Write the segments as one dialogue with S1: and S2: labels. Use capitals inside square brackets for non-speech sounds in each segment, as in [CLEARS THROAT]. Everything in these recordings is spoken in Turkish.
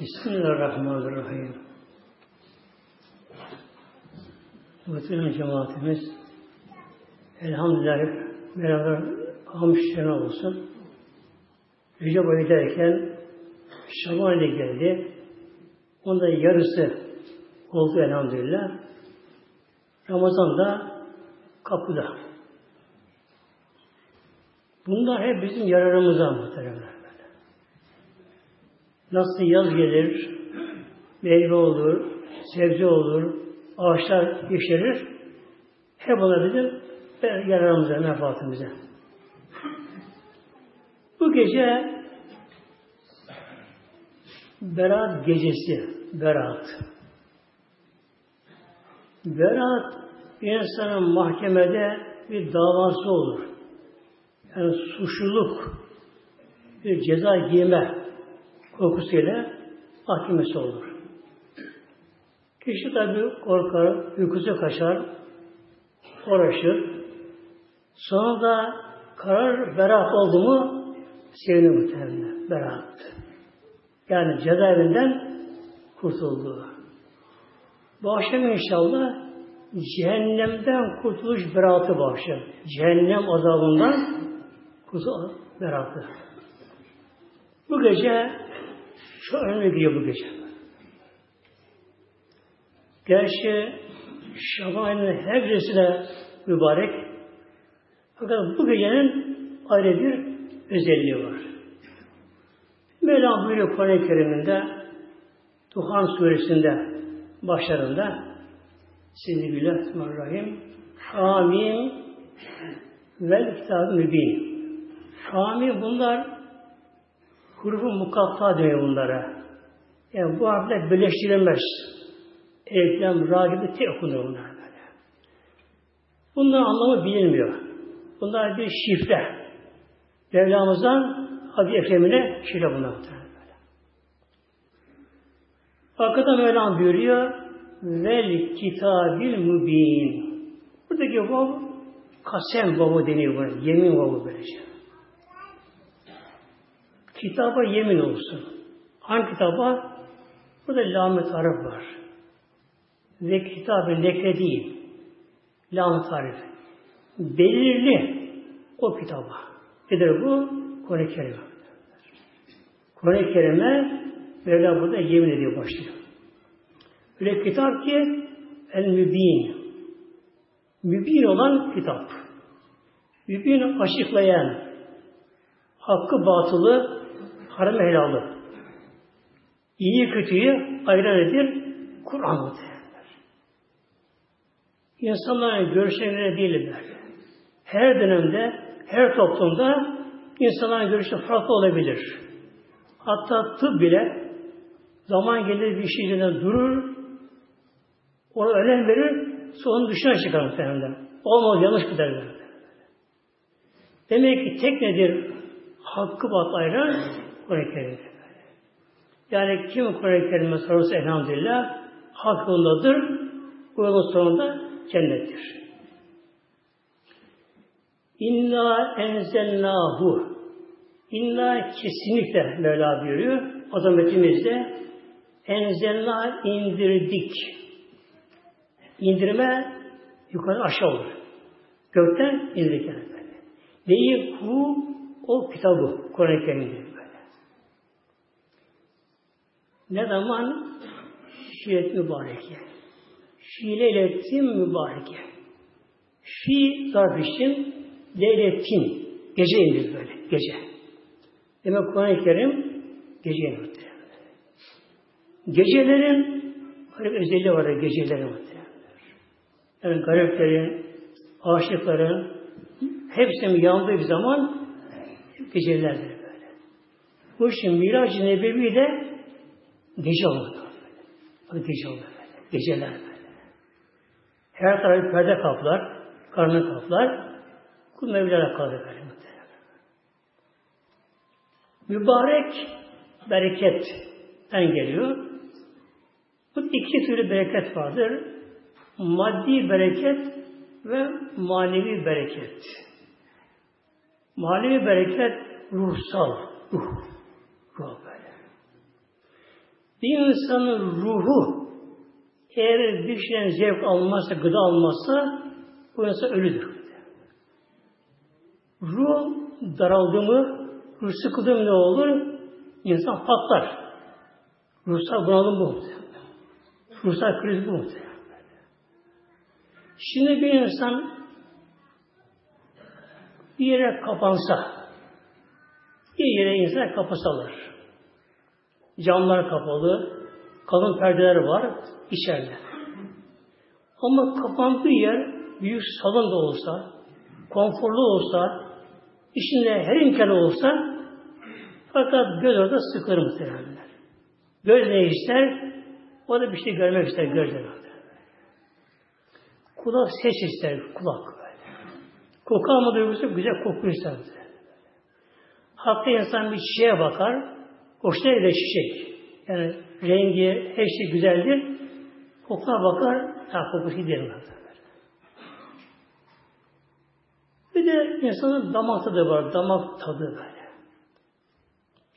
S1: Bismillahirrahmanirrahim. Muhtemelen cemaatimiz elhamdülillah beraber hamşirine olsun. Recep ayı derken Şaban ile geldi. Onda yarısı oldu elhamdülillah. Ramazan da kapıda. Bunlar hep bizim yararımıza muhtemelen. Nasıl yaz gelir, meyve olur, sebze olur, ağaçlar yeşerir. Hep ona bizim yararımıza, menfaatimize. Bu gece Berat gecesi, Berat. Berat insanın mahkemede bir davası olur. Yani suçluluk, bir ceza giyme korkusuyla mahkemesi olur. Kişi tabi korkar, uykusu kaçar, uğraşır. Sonra da karar beraat oldu mu sevinir muhtemelen. Beraat. Yani cezaevinden kurtuldu. Bu akşam inşallah cehennemden kurtuluş beraatı bu akşam. Cehennem azabından kurtuluş beraatı. Bu gece önemli gidiyor bu gece. Gerçi Şaban her gecesi de mübarek. Fakat bu gecenin ayrı bir özelliği var. Mevlam buyuruyor Kur'an-ı Kerim'inde Duhan suresinde başlarında Bismillahirrahmanirrahim Hamim vel kitab mübin Hamim bunlar hurufu mukatta deniyor bunlara. Yani bu harfler birleştirilmez. Eklem, ra gibi tek okunur bunlar böyle. Bunların anlamı bilinmiyor. Bunlar bir şifre. Mevlamızdan Hadi Ekrem'ine şifre bunlar. Böyle. Arkada Mevlam buyuruyor vel kitabil mübin. Buradaki vav kasem vavu deniyor buna. Yemin vavu böylece. Kitaba yemin olsun. Hangi kitaba? Burada lamet tarif var. Ve kitabı lekre değil. Lamet tarif. Belirli o kitaba. Nedir bu? Kur'an-ı Kerim. Kerim'e Mevla burada yemin ediyor başlıyor. Öyle kitap ki el mübin. Mübin olan kitap. Mübin açıklayan hakkı batılı haram helalı. İyi kötüyü ayıran edir Kur'an İnsanların görüşlerine değil. Her dönemde, her toplumda insanların görüşü farklı olabilir. Hatta tıp bile zaman gelir bir şey üzerine durur, ona önem verir, sonra dışına çıkar muhtemelen. Olmaz, yanlış. Böyle. Demek ki tek nedir? Hakkı bat ayıran Kur'an-ı Kerim. Yani kim Kur'an-ı Kerim'e sorarsa elhamdülillah hak yolun sonunda cennettir. İnna enzelnahu İnna kesinlikle Mevla buyuruyor. Azametimizde enzelna indirdik. İndirme yukarı aşağı olur. Gökten indirdik yani? Hu o kitabı. Kur'an-ı Kerim'de böyle. Ne zaman? Şiiret mübareke. Şiile ilettim mübareke. Şi zarf için leyletin. Gece indir böyle. Gece. Demek Kur'an-ı Kerim gece indir. Gecelerin garip özelliği var gecelerin muhtemelen. Yani gariplerin, aşıkların hepsinin yandığı bir zaman gecelerdir böyle. Bu için Mirac-ı Nebevi de gece olmadı. Adı gece böyle. Geceler böyle. Her tarafı perde kaplar, karnı kaplar. Kul Mevla'ya kalır böyle Mübarek bereketten geliyor. Bu iki türlü bereket vardır. Maddi bereket ve manevi bereket. Manevi bereket ruhsal, ruh. Ruh. Bir insanın ruhu eğer bir şeyden zevk almazsa, gıda almazsa bu insan ölüdür. Ruh daraldı mı, ruh sıkıldı mı ne olur? İnsan patlar. Ruhsal bunalım bu. Ruhsal kriz bu. Şimdi bir insan bir yere kapansa, bir yere insan kapasalar, camlar kapalı, kalın perdeler var içeride. Ama kapandığı yer büyük salon da olsa, konforlu olsa, içinde her imkanı olsa fakat göz orada sıkılır muhtemelen. Göz ne ister? O da bir şey görmek ister gözler. Kulak ses ister, kulak böyle. Koku alma duygusu güzel koku ister. Hatta insan bir çiçeğe bakar, hoşuna çiçek. Yani rengi, her şey güzeldir. Kokuna bakar, ha kokusu giderim. Bir de insanın damak tadı var, damak tadı böyle.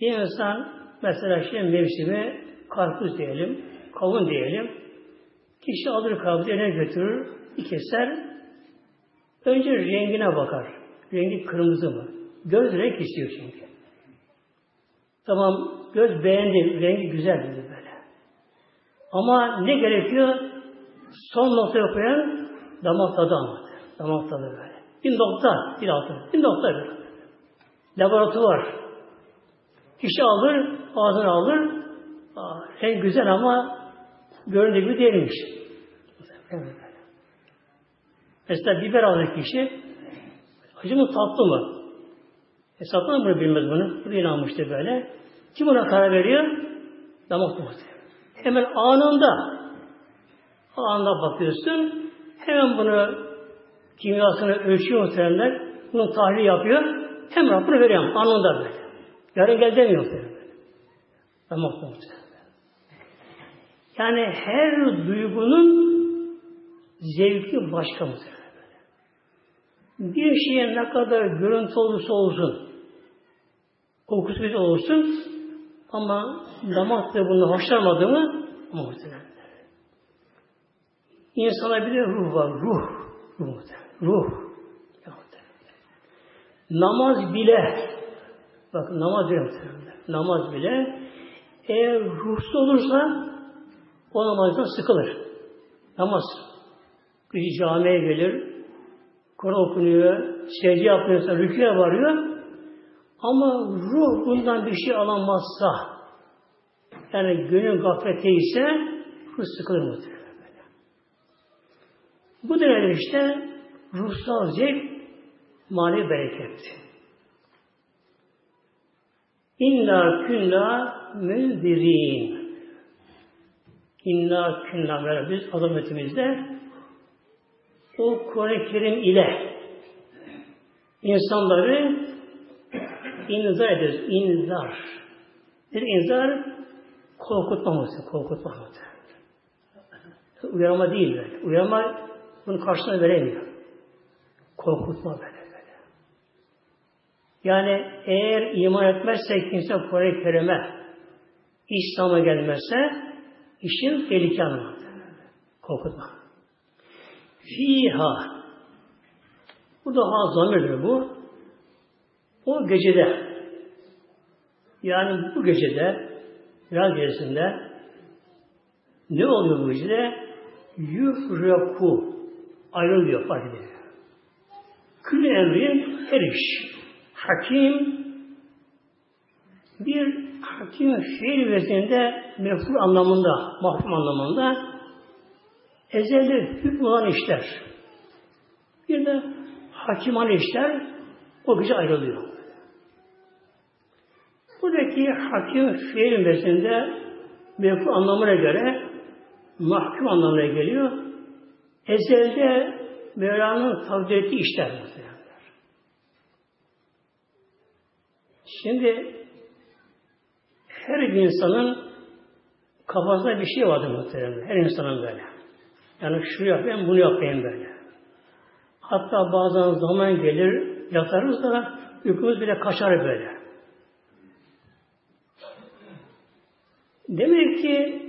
S1: Bir insan mesela şimdi mevsimi karpuz diyelim, kavun diyelim. Kişi alır karpuzu eline götürür, bir keser. Önce rengine bakar. Rengi kırmızı mı? Göz renk istiyor çünkü. Tamam göz beğendi, rengi güzel dedi böyle. Ama ne gerekiyor? Son noktaya koyan damak tadı anladı. Damak tadı böyle. Bir nokta, bir altı. Bir nokta bir. Laboratuvar. Kişi alır, ağzına alır. Aa, renk güzel ama göründüğü gibi değilmiş. Mesela biber alır kişi. Acı mı tatlı mı? Hesaplar mı bilmez bunu? Bunu inanmıştır böyle. Kim buna karar veriyor? Damak tadı. Hemen anında anında bakıyorsun. Hemen bunu kimyasını ölçüyor muhtemelenler. Bunun tahlili yapıyor. Hem raporunu veriyor. Anında böyle. Yarın gel demiyor. Damak tadı. Yani her duygunun zevki başka mı? Bir şeye ne kadar görüntü olursa olsun, kokusu bir olsun ama damak da bunu hoşlanmadı mı muhtemelen. İnsana bir de ruh var, ruh. Ruh. Namaz bile bak namaz bile namaz bile eğer ruhsuz olursa o namazdan sıkılır. Namaz. Bir camiye gelir, Kur'an okunuyor, secde yapıyorsa rüküye varıyor. Ama ruh bundan bir şey alamazsa, yani gönül gaflete ise ruh sıkılır muhtemelen. Bu dönemde işte ruhsal zevk mali bereket. İnna künna münzirin. İnna künna biz azametimizde o Kur'an-ı Kerim ile insanları inzar ederiz. İnzar. Bir inzar korkutmaması, korkutmaması. Uyarma değil böyle. Uyarma bunun karşılığını veremiyor. Korkutma böyle böyle. Yani eğer iman etmezse kimse Kur'an-ı Kerim'e İslam'a gelmezse işin tehlike anlamında. Korkutma. Fiha bu da ha zamirdir bu. O gecede yani bu gecede biraz gerisinde ne oluyor bu gecede? Yufraku ayrılıyor fark ediyor. Külü emrin her iş. Hakim bir hakim fiil vezinde mefhul anlamında, mahkum anlamında ezelde hüküm olan işler. Bir de hakiman işler o gece ayrılıyor. Buradaki hakim fiil vezinde mefhul anlamına göre mahkum anlamına geliyor. Ezelde Mevla'nın takdir ettiği işler muhtemelen. Şimdi her bir insanın kafasında bir şey vardır muhtemelen. Her insanın böyle. Yani şu yapayım, bunu yapayım böyle. Hatta bazen zaman gelir, yatarız da uykumuz bile kaçar böyle. Demek ki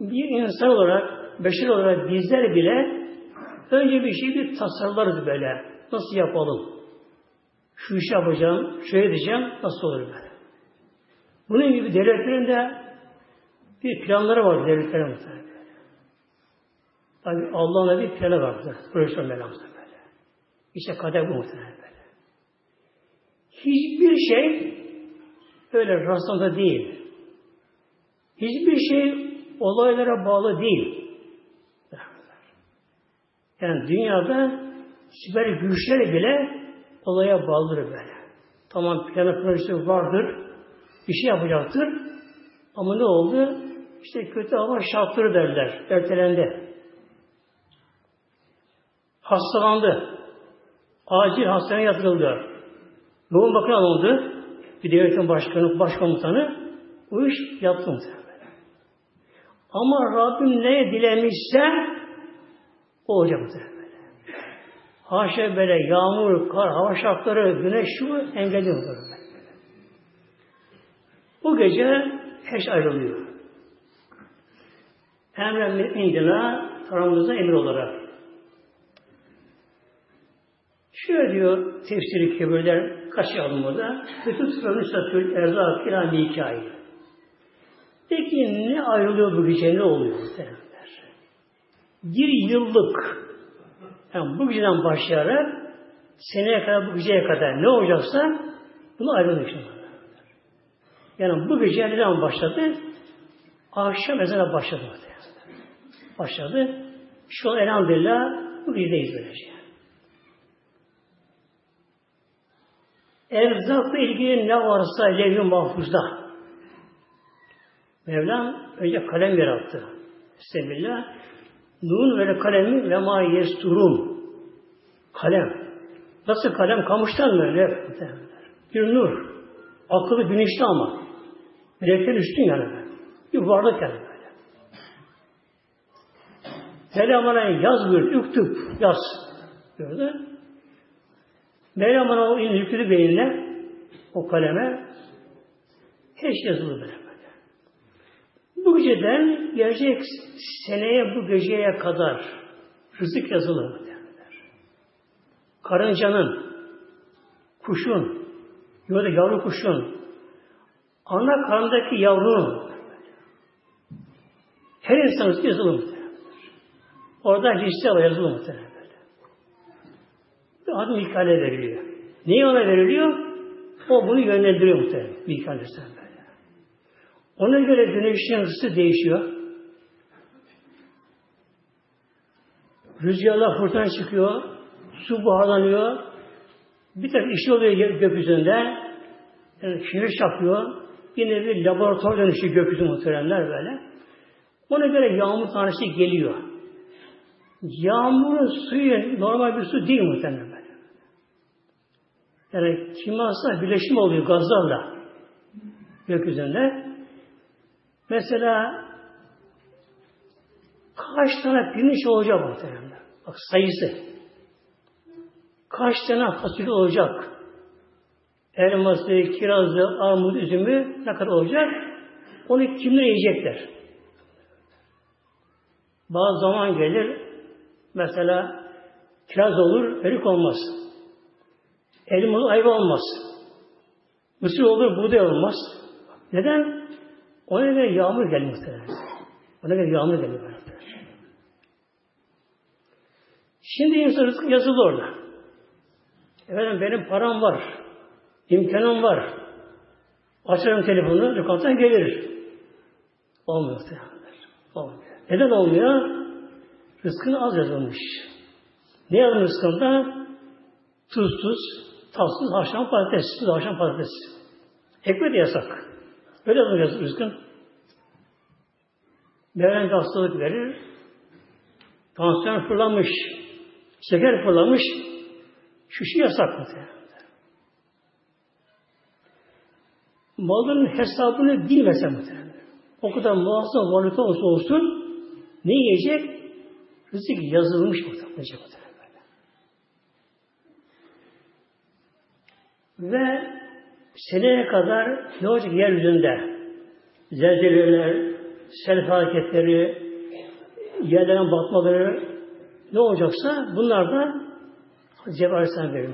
S1: bir insan olarak, beşer olarak bizler bile önce bir şey bir tasarlarız böyle. Nasıl yapalım? Şu işi yapacağım, şöyle edeceğim, nasıl olur böyle? Bunun gibi devletlerin de bir planları var devletlerin muhtemelen. Tabi Allah'ın da bir planı vardır. Profesör Mevlamızda böyle. İşte kader bu muhtemelen böyle. Hiçbir şey öyle rastlantı değil. Hiçbir şey olaylara bağlı değil. Yani dünyada süper güçler bile olaya bağlıdır böyle. Tamam planı projesi vardır, bir şey yapacaktır. Ama ne oldu? İşte kötü hava şartları derler, ertelendi. Hastalandı. Acil hastaneye yatırıldı. Yoğun bakım alındı. Bir devletin başkanı, başkomutanı bu iş yaptı Ama Rabbim ne dilemişse o olacak böyle. Haşa böyle yağmur, kar, hava şartları, güneş şu engelliyor böyle. Bu gece eş ayrılıyor. Emren indina tarafımıza emir olarak. Şöyle diyor tefsiri kebirler kaç aldım burada. Bütün sıranın satül erzak ila hikaye. Peki ne ayrılıyor bu gece ne oluyor? Bir yıllık yani bu geceden başlayarak seneye kadar bu geceye kadar ne olacaksa bunu şimdi. Yani bu gece ne zaman başladı? Akşam ezana başladı. Başladı. Şu an elhamdülillah bu gecedeyiz böylece. Erzakla ilgili ne varsa levh-i mahfuzda. Mevlam önce kalem yarattı. Bismillah. Nun ve kalemi ve ma yesturun. Kalem. Nasıl kalem? Kamıştan mı? öyle? Bir nur. Akıllı güneşli ama. Melekten üstün yani. Bir varlık yani böyle. Mevlam yaz buyurdu. Üktüp yaz. Gördün Mevlam bana o yüklü beynine, o kaleme her şey yazılı böyle. Bu geceden gelecek seneye bu geceye kadar rızık yazılı. Karıncanın, kuşun, yolda yavru kuşun, ana karnındaki yavrunun her insanın yazılı Orada liste var yazılı muhtemelen adı Mikail'e veriliyor. Niye ona veriliyor? O bunu yönlendiriyor muhtemelen. Aleyhisselam böyle. Ona göre güneşin ısı değişiyor. Rüzgarlar fırtına çıkıyor. Su buharlanıyor. Bir taraf işi oluyor gökyüzünde. Yani şiir çakıyor. Yine bir laboratuvar dönüşü gökyüzü muhteremler böyle. Ona göre yağmur tanesi geliyor. Yağmurun suyu normal bir su değil muhtemelen. Yani kimyasal birleşim oluyor gazlarla gökyüzünde. Mesela kaç tane pirinç olacak muhtemelen. Bak sayısı. Kaç tane fasulye olacak? Elması, kirazı, armut, üzümü ne kadar olacak? Onu kimler yiyecekler? Bazı zaman gelir mesela kiraz olur, erik olmaz. Elma olur, ayva olmaz. Mısır olur, buğday olmaz. Neden? Ona göre yağmur gelmiyor. Ona göre yağmur gelmiyor. Şimdi insan rızkı yazılı orada. Efendim benim param var. imkanım var. Açarım telefonu, lokantadan gelir. Olmuyor. Olmuyor. Neden olmuyor? Rızkın az yazılmış. Ne yazılmış rızkında? Tuzsuz, Tatsız haşlan patates, tuz haşlan patates. Ekmek de yasak. Öyle yapacağız rızkın. Veren hastalık verir. Tansiyon fırlamış, şeker fırlamış, şu şey yasak mı? Malın hesabını bilmese muhtemelen. O kadar muazzam varlıkta olsa olsun ne yiyecek? Rızık yazılmış muhtemelen. Ve seneye kadar ne olacak yeryüzünde? Zelzeleler, sel hareketleri, yerlerin batmaları ne olacaksa bunlar da Cebrail Aleyhisselam verir.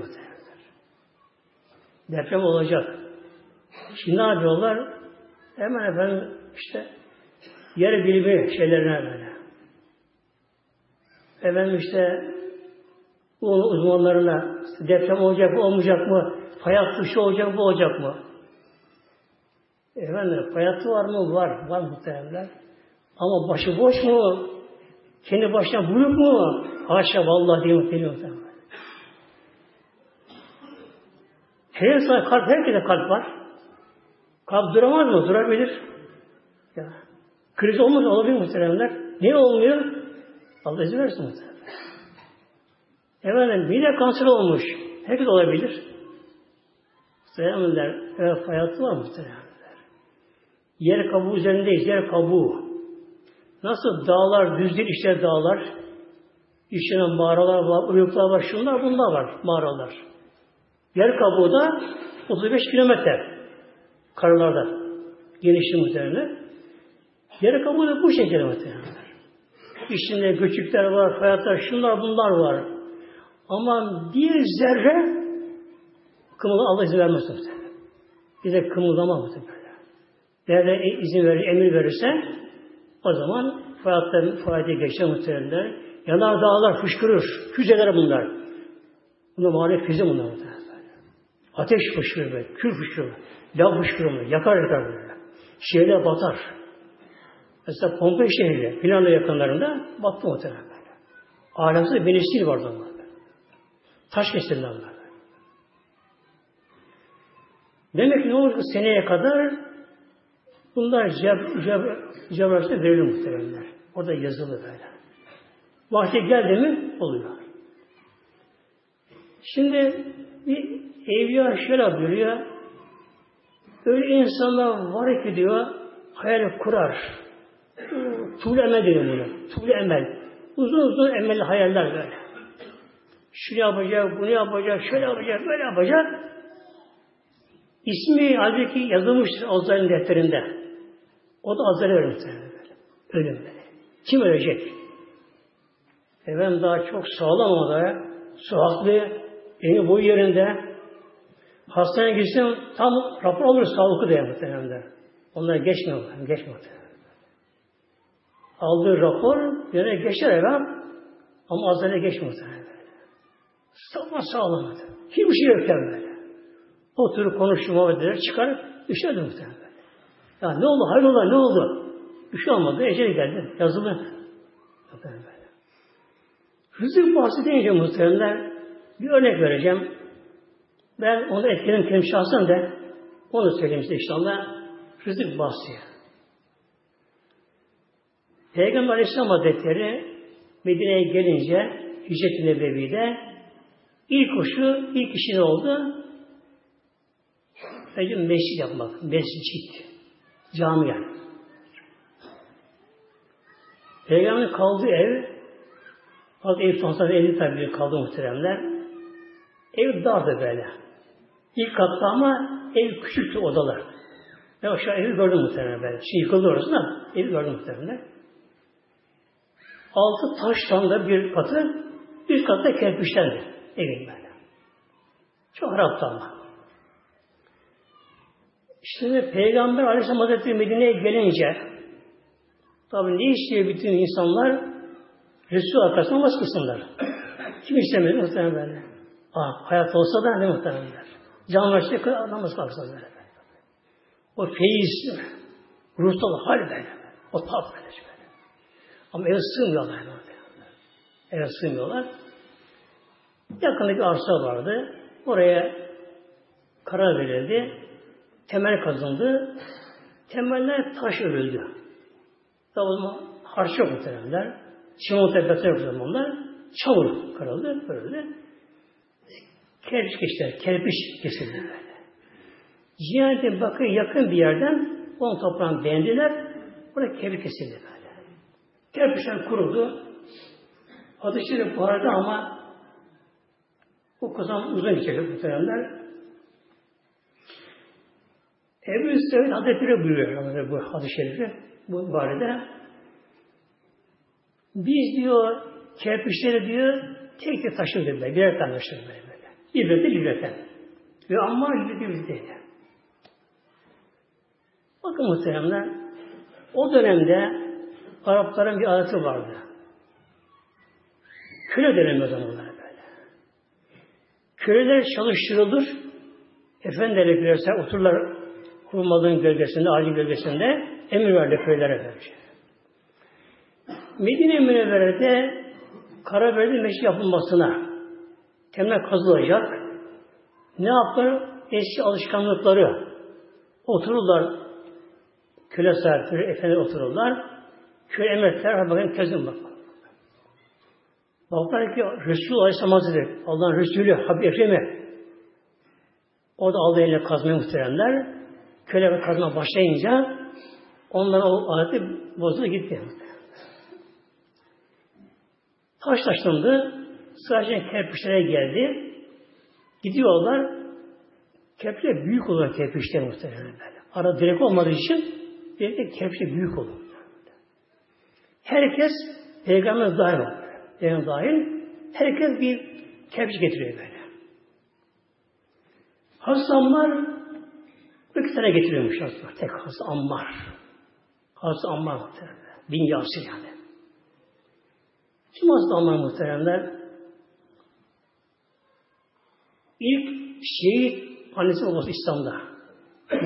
S1: Deprem olacak. Şimdi ne yapıyorlar? Hemen efendim işte yer bilimi şeylerine böyle. Efendim işte uzmanlarına deprem olacak mı olmayacak mı? Fay hattı şu olacak mı olacak mı? Efendim fay hattı var mı? Var. Var muhtemelen. Ama başı boş mu? Kendi başına buyruk mu? Haşa vallahi diye muhtemelen. Her insan kalp, herkese kalp var. Kalp duramaz mı? Durabilir. Ya. Kriz olmaz olabilir muhteremler. Niye olmuyor? Allah izin versin muhteremler. Efendim mide kanseri olmuş. Herkes olabilir. Muhteremler. Evet hayatı var muhteremler. Yer kabuğu üzerindeyiz. Yer kabuğu. Nasıl dağlar, düz işte dağlar. İçine mağaralar var, uyuklar var, şunlar bunlar var mağaralar. Yer kabuğu da 35 kilometre karlarda genişliği muhtemelen. Yer kabuğu da bu şekilde muhtemelen. İçinde göçükler var, hayatlar, şunlar bunlar var. Ama bir zerre kımılda Allah izin vermez muhtemelen. Bize kımıldama muhtemelen. Nerede izin verir, emir verirse o zaman fayatlar fayda geçer muhtemelen. Yanar dağlar fışkırır. Füzeler bunlar. Bunlar maalesef füze bunlar. Ateş fışkırır böyle, kül fışkırır. Lav fışkırır böyle, yakar yakar böyle. Şehirler batar. Mesela Pompei şehri, Finlandiya yakınlarında battı muhtemelen. Alemsiz Venüs'il vardı onlar. Taş kesildi onlar. Demek ki ne olur seneye kadar bunlar ceb, ceb, cebrasına verilir muhtemelenler. Orada yazılı böyle. Vakti geldi mi oluyor. Şimdi bir evliya şöyle buyuruyor. Öyle insanlar var ki diyor, hayal kurar. Tuğlu emel diyor bunu. Tuğlu emel. Uzun uzun emelli hayaller böyle. Şunu yapacak, bunu yapacak, şöyle yapacak, böyle yapacak. İsmi halbuki yazılmıştır Azrail'in defterinde. O da Azrail'e vermiştir. Ölüm böyle. Kim ölecek? Efendim daha çok sağlam o da. Sıhhatli, eni boyu yerinde. Hastaneye gitsem tam rapor alır sağlıklı diye muhtemelen. Onlar geçmiyor. Geçmiyor. Aldığı rapor yine geçer efendim. Ama azale geçmiyor. Sağlam sağlam. Hiçbir şey yok böyle. Oturup konuştu muhabbet eder, çıkar, düşerdi muhtemelen. Ya ne oldu? Hayrola ne oldu? Bir şey olmadı. Ecel geldi. Yazılı. Rızık bahsi deyince muhtemelen bir örnek vereceğim. Ben onu etkilerim kendim şahsen de onu söyleyeyim size inşallah. Rızık bahsi. Peygamber Aleyhisselam Hazretleri Medine'ye gelince Hicret-i Nebevi'de ilk kuşu, ilk işi ne oldu? Önce mescid yapmak. Mescid. Cami yani. Peygamberin kaldığı ev Hazreti Eyüp Sultan evi tabi kaldı muhteremler. Ev dardı böyle. İlk katta ama ev küçüktü odalar. Ben aşağı evi gördüm muhtemelen ben. Şimdi yıkıldı orası da evi gördüm muhtemelen. Altı taştan da bir katı, üst katta kerpiçlerdi evin böyle. Çok haraptı ama. Şimdi Peygamber Aleyhisselam Hazretleri Medine'ye gelince tabi ne istiyor bütün insanlar? Resul arkasına namaz kılsınlar. Kim istemedi muhtemelen böyle. Ah, hayat olsa da ne muhtemelen böyle. Can verse namaz kalksa böyle. O feyiz, ruhsal hal böyle. O tat böyle. böyle. Ama eve sığmıyorlar. Eve sığmıyorlar. Yakında bir arsa vardı. Oraya karar verildi. Temel kazındı. Temeller taş örüldü. Tabi o zaman harç yok muhtemelenler. Çimento beton yok zamanlar. Çamur kırıldı, böyle. Kerpiç geçtiler, kerpiç kesildi böyle. Cihanetin bakın yakın bir yerden on toprağını beğendiler. Orada kerpiç kesildi böyle. Kerpiçler kurudu. Ateşleri buharda ama o kazan uzun geçecek muhtemelenler. Ebu Üstelik Hazretleri buyuruyor bu hadis-i şerifi bu barede. Biz diyor kerpiçleri diyor tek tek taşırdı böyle. Birer tane taşırdı böyle. İbreti ibreten. Ve amma ibreti ibreti. Bakın muhteremler o dönemde Arapların bir adeti vardı. Köle dönemi o zamanlar böyle. Köleler çalıştırılır. Efendiler otururlar kurmalığın gölgesinde, ağacın gölgesinde emir verdi köylere böylece. Medine Münevvere'de karar verdi meşri yapılmasına. Temel kazılacak. Ne yapar? Eski alışkanlıkları. Otururlar. Köle sahipleri, efendi otururlar. Köle emretler. Bakın kezin bak. Baklar ki Resul Aleyhisselam Hazretleri, Allah'ın Resulü, Habib Ekrem'i o da aldı eline kazmayı muhteremler. Köle kazma başlayınca onların o adeti bozuldu gitti. Taş taşlandı. Sadece kerpiçlere geldi. Gidiyorlar. Kerpiçler büyük olur kerpiçler muhtemelen böyle. Ara direkt olmadığı için direkt kerpiçler büyük olur. Herkes Peygamber dahil olur. Peygamber dahil herkes bir kerpiç getiriyor böyle. Hastalar iki tane getiriyormuş hastalar. Tek hasta Ammar. Hasta Ammar muhtemelen. Bin Yasir yani. Kim hasta Ammar muhteremler? İlk şehit annesi babası İslam'da.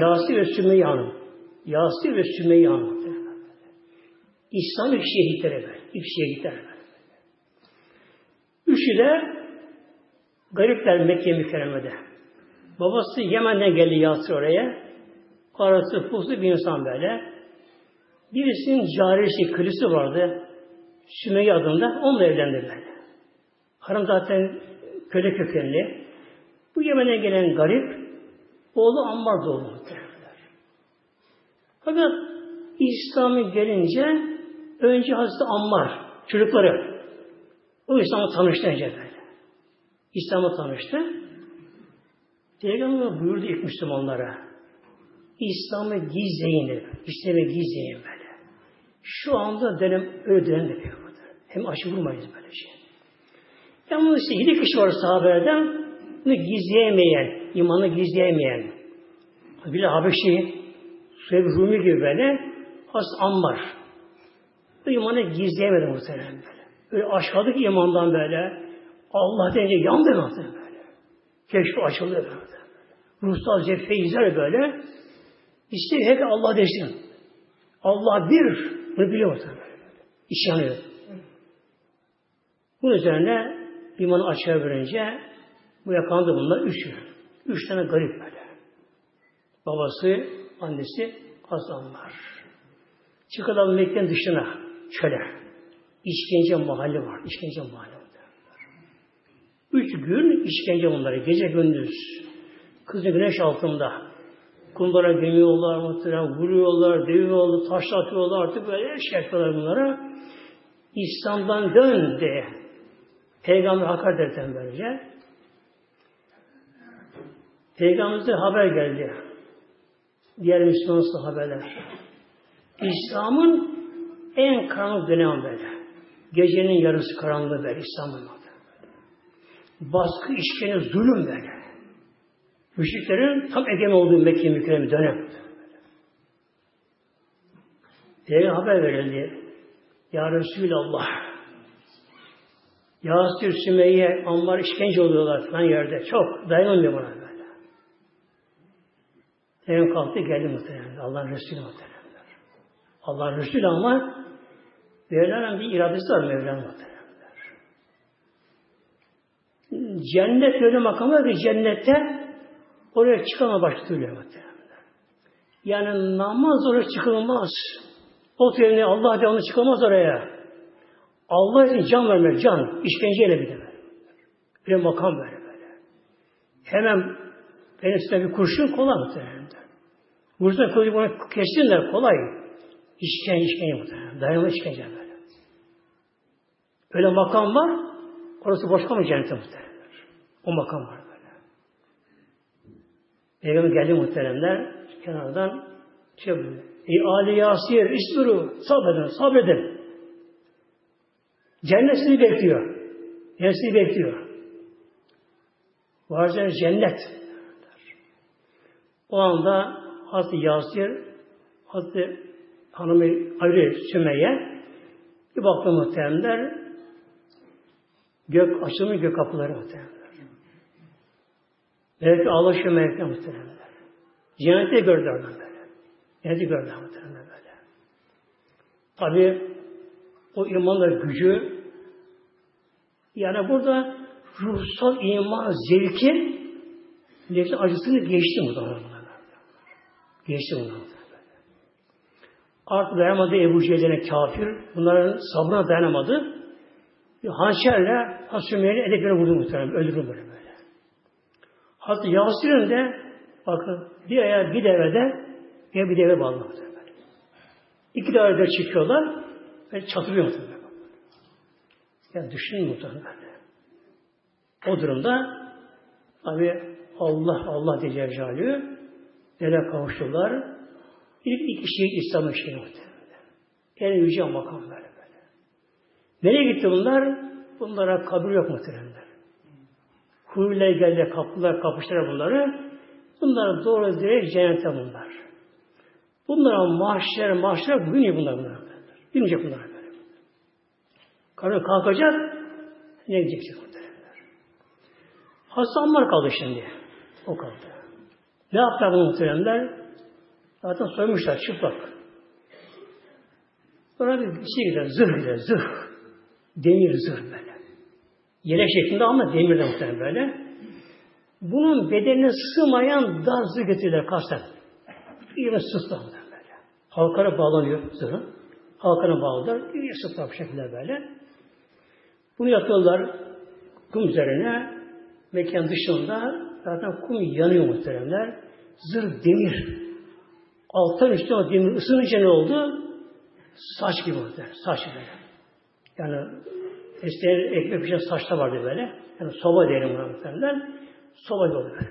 S1: Yasir ve Sümeyye Hanım. Yasir ve Sümeyye Hanım. İslam ilk şehitleri böyle. İlk şehitler böyle. Üçü de garipler Mekke mükerremede. Babası Yemen'den geldi Yasir oraya. Arası puslu bir insan böyle. Birisinin carisi, kılısı vardı. Sümeyye adında. Onunla evlendi böyle. Hanım zaten köle kökenli. Bu Yemen'e gelen garip oğlu Ammar doğdu Fakat İslam'ı gelince önce Hazreti Ammar çocukları o İslam'ı tanıştı önce böyle. İslam'ı tanıştı. Peygamber buyurdu ilk Müslümanlara. İslam'ı gizleyin. İslam'ı gizleyin böyle. Şu anda dönem öyle dönem de Hem aşı vurmayız böyle şey. Yalnız işte yedi kişi var sahabelerden bunu gizleyemeyen, imanı gizleyemeyen. Bir Habeşi, Süheyb Rumi gibi böyle Has Ammar. Bu imanı gizleyemedi muhtemelen böyle. Böyle aşağıdaki imandan böyle Allah deyince yandı muhtemelen. Keşfi açılıyor böyle. Ruhsal feyizler böyle. İşte hep Allah desin. Allah bir. Bunu biliyor muhtemelen. İş yanıyor. Bu üzerine imanı açığa verince bu yakalandı bunlar üç. Üç tane garip böyle. Babası, annesi Hazanlar. Çıkalım Mekke'nin dışına çöle. İşkence mahalli var. İşkence mahalli. Üç gün işkence bunları. Gece gündüz. Kızı güneş altında. Kumlara gömüyorlar, muhtemelen vuruyorlar, dövüyorlar, taşlatıyorlar artık böyle şey bunlara. İslam'dan dön diye. Peygamber hakaret eden böylece. Peygamberimize haber geldi. Diğer Müslüman haberler. İslam'ın en karanlık dönemi böyle. Gecenin yarısı karanlığı böyle İslam'ın Baskı, işkence, zulüm böyle. Müşriklerin tam egemen olduğu Mekke mükerreme dönem. Peygamber haber verildi. Ya Resulallah. Yasir, Sümeyye, Ammar işkence oluyorlar falan yerde. Çok dayanamıyor buna böyle. Peygamber kalktı geldi muhtemelen. Allah'ın Resulü muhtemelen. Allah'ın Resulü ama Mevlana'nın bir iradesi var muhtemelen. Cennet öyle makam var ki cennette oraya çıkama başka türlü. Yani namaz oraya çıkılmaz. O türlü Allah canlı çıkamaz oraya. Allah için can vermek, can. işkenceyle bir de. Bir makam böyle böyle. Hemen benim bir kurşun kolay muhtemelen. Vursa kılıcı bunu kessinler kolay. İşkence, işkence muhtemelen. Dayanma işkence böyle. Öyle makam var, orası boş kalmıyor cennete muhtemelen. O makam var böyle. Peygamber geldi muhteremler kenardan şey buyuruyor. Ey Ali Yasir, isduru, sabredin, sabredin. Cennet sizi bekliyor. Cennet sizi bekliyor. Varca cennet. O anda Hazreti Yasir, Hazreti hanımı ayrı Sümeyye bir baktı muhteremler gök açılmış gök kapıları muhteremler. Allah şu melekler muhteremler. Cenneti gördü oradan böyle. Cenneti gördü muhteremler böyle. Tabi o imanla gücü yani burada ruhsal iman zevki nefsin acısını geçti muhtemelen. Geçti muhtemelen. Artık dayanamadı Ebu Cehil'e kafir. Bunların sabrına dayanamadı. Hançerle Hasümeye'nin edeplerine vurdu muhtemelen. Öldürdü böyle. Hatta Yasir'in de bakın bir ayağı bir devede ya bir deve bağlı. İki devede çıkıyorlar ve çatırıyor muhtemelen. Yani düşünün muhtemelen. O durumda tabi Allah Allah diye Celaluhu nereye kavuştular? İlk iki şehit İslam'ın şeyi muhtemelen. En yüce makam böyle. Nereye gitti bunlar? Bunlara kabir yok muhtemelen. Kuyuyla geldi, kapılar, kapıştılar bunları. Bunlar doğru direkt cennete bunlar. Bunlara mahşer, mahşer bugün bunlar bunlar. Bilmeyecek bunlar böyle. Karı kalkacak, ne gidecek muhtemelen. Hasta Ammar kaldı şimdi. O kaldı. Ne yaptılar bu muhteremler? Zaten soymuşlar çıplak. Sonra bir şey gider, zırh gider, zırh. Demir zırh böyle. Yelek şeklinde ama demirden muhtemelen böyle. Bunun bedenine sığmayan dar zırh getirirler kasten. Bir sısla böyle. Halkara bağlanıyor zırhı. Halkana bağlılar. Bir sısla bu şekilde böyle. Bunu yapıyorlar kum üzerine. Mekan dışında zaten kum yanıyor muhteremler. Zırh demir. Alttan üstten o demir ısınınca ne oldu? Saç gibi oldu. Saç böyle. Yani eskiden ekmek pişen saçta vardı böyle. Yani soba diyelim buna muhtemelen. Soba oldu böyle.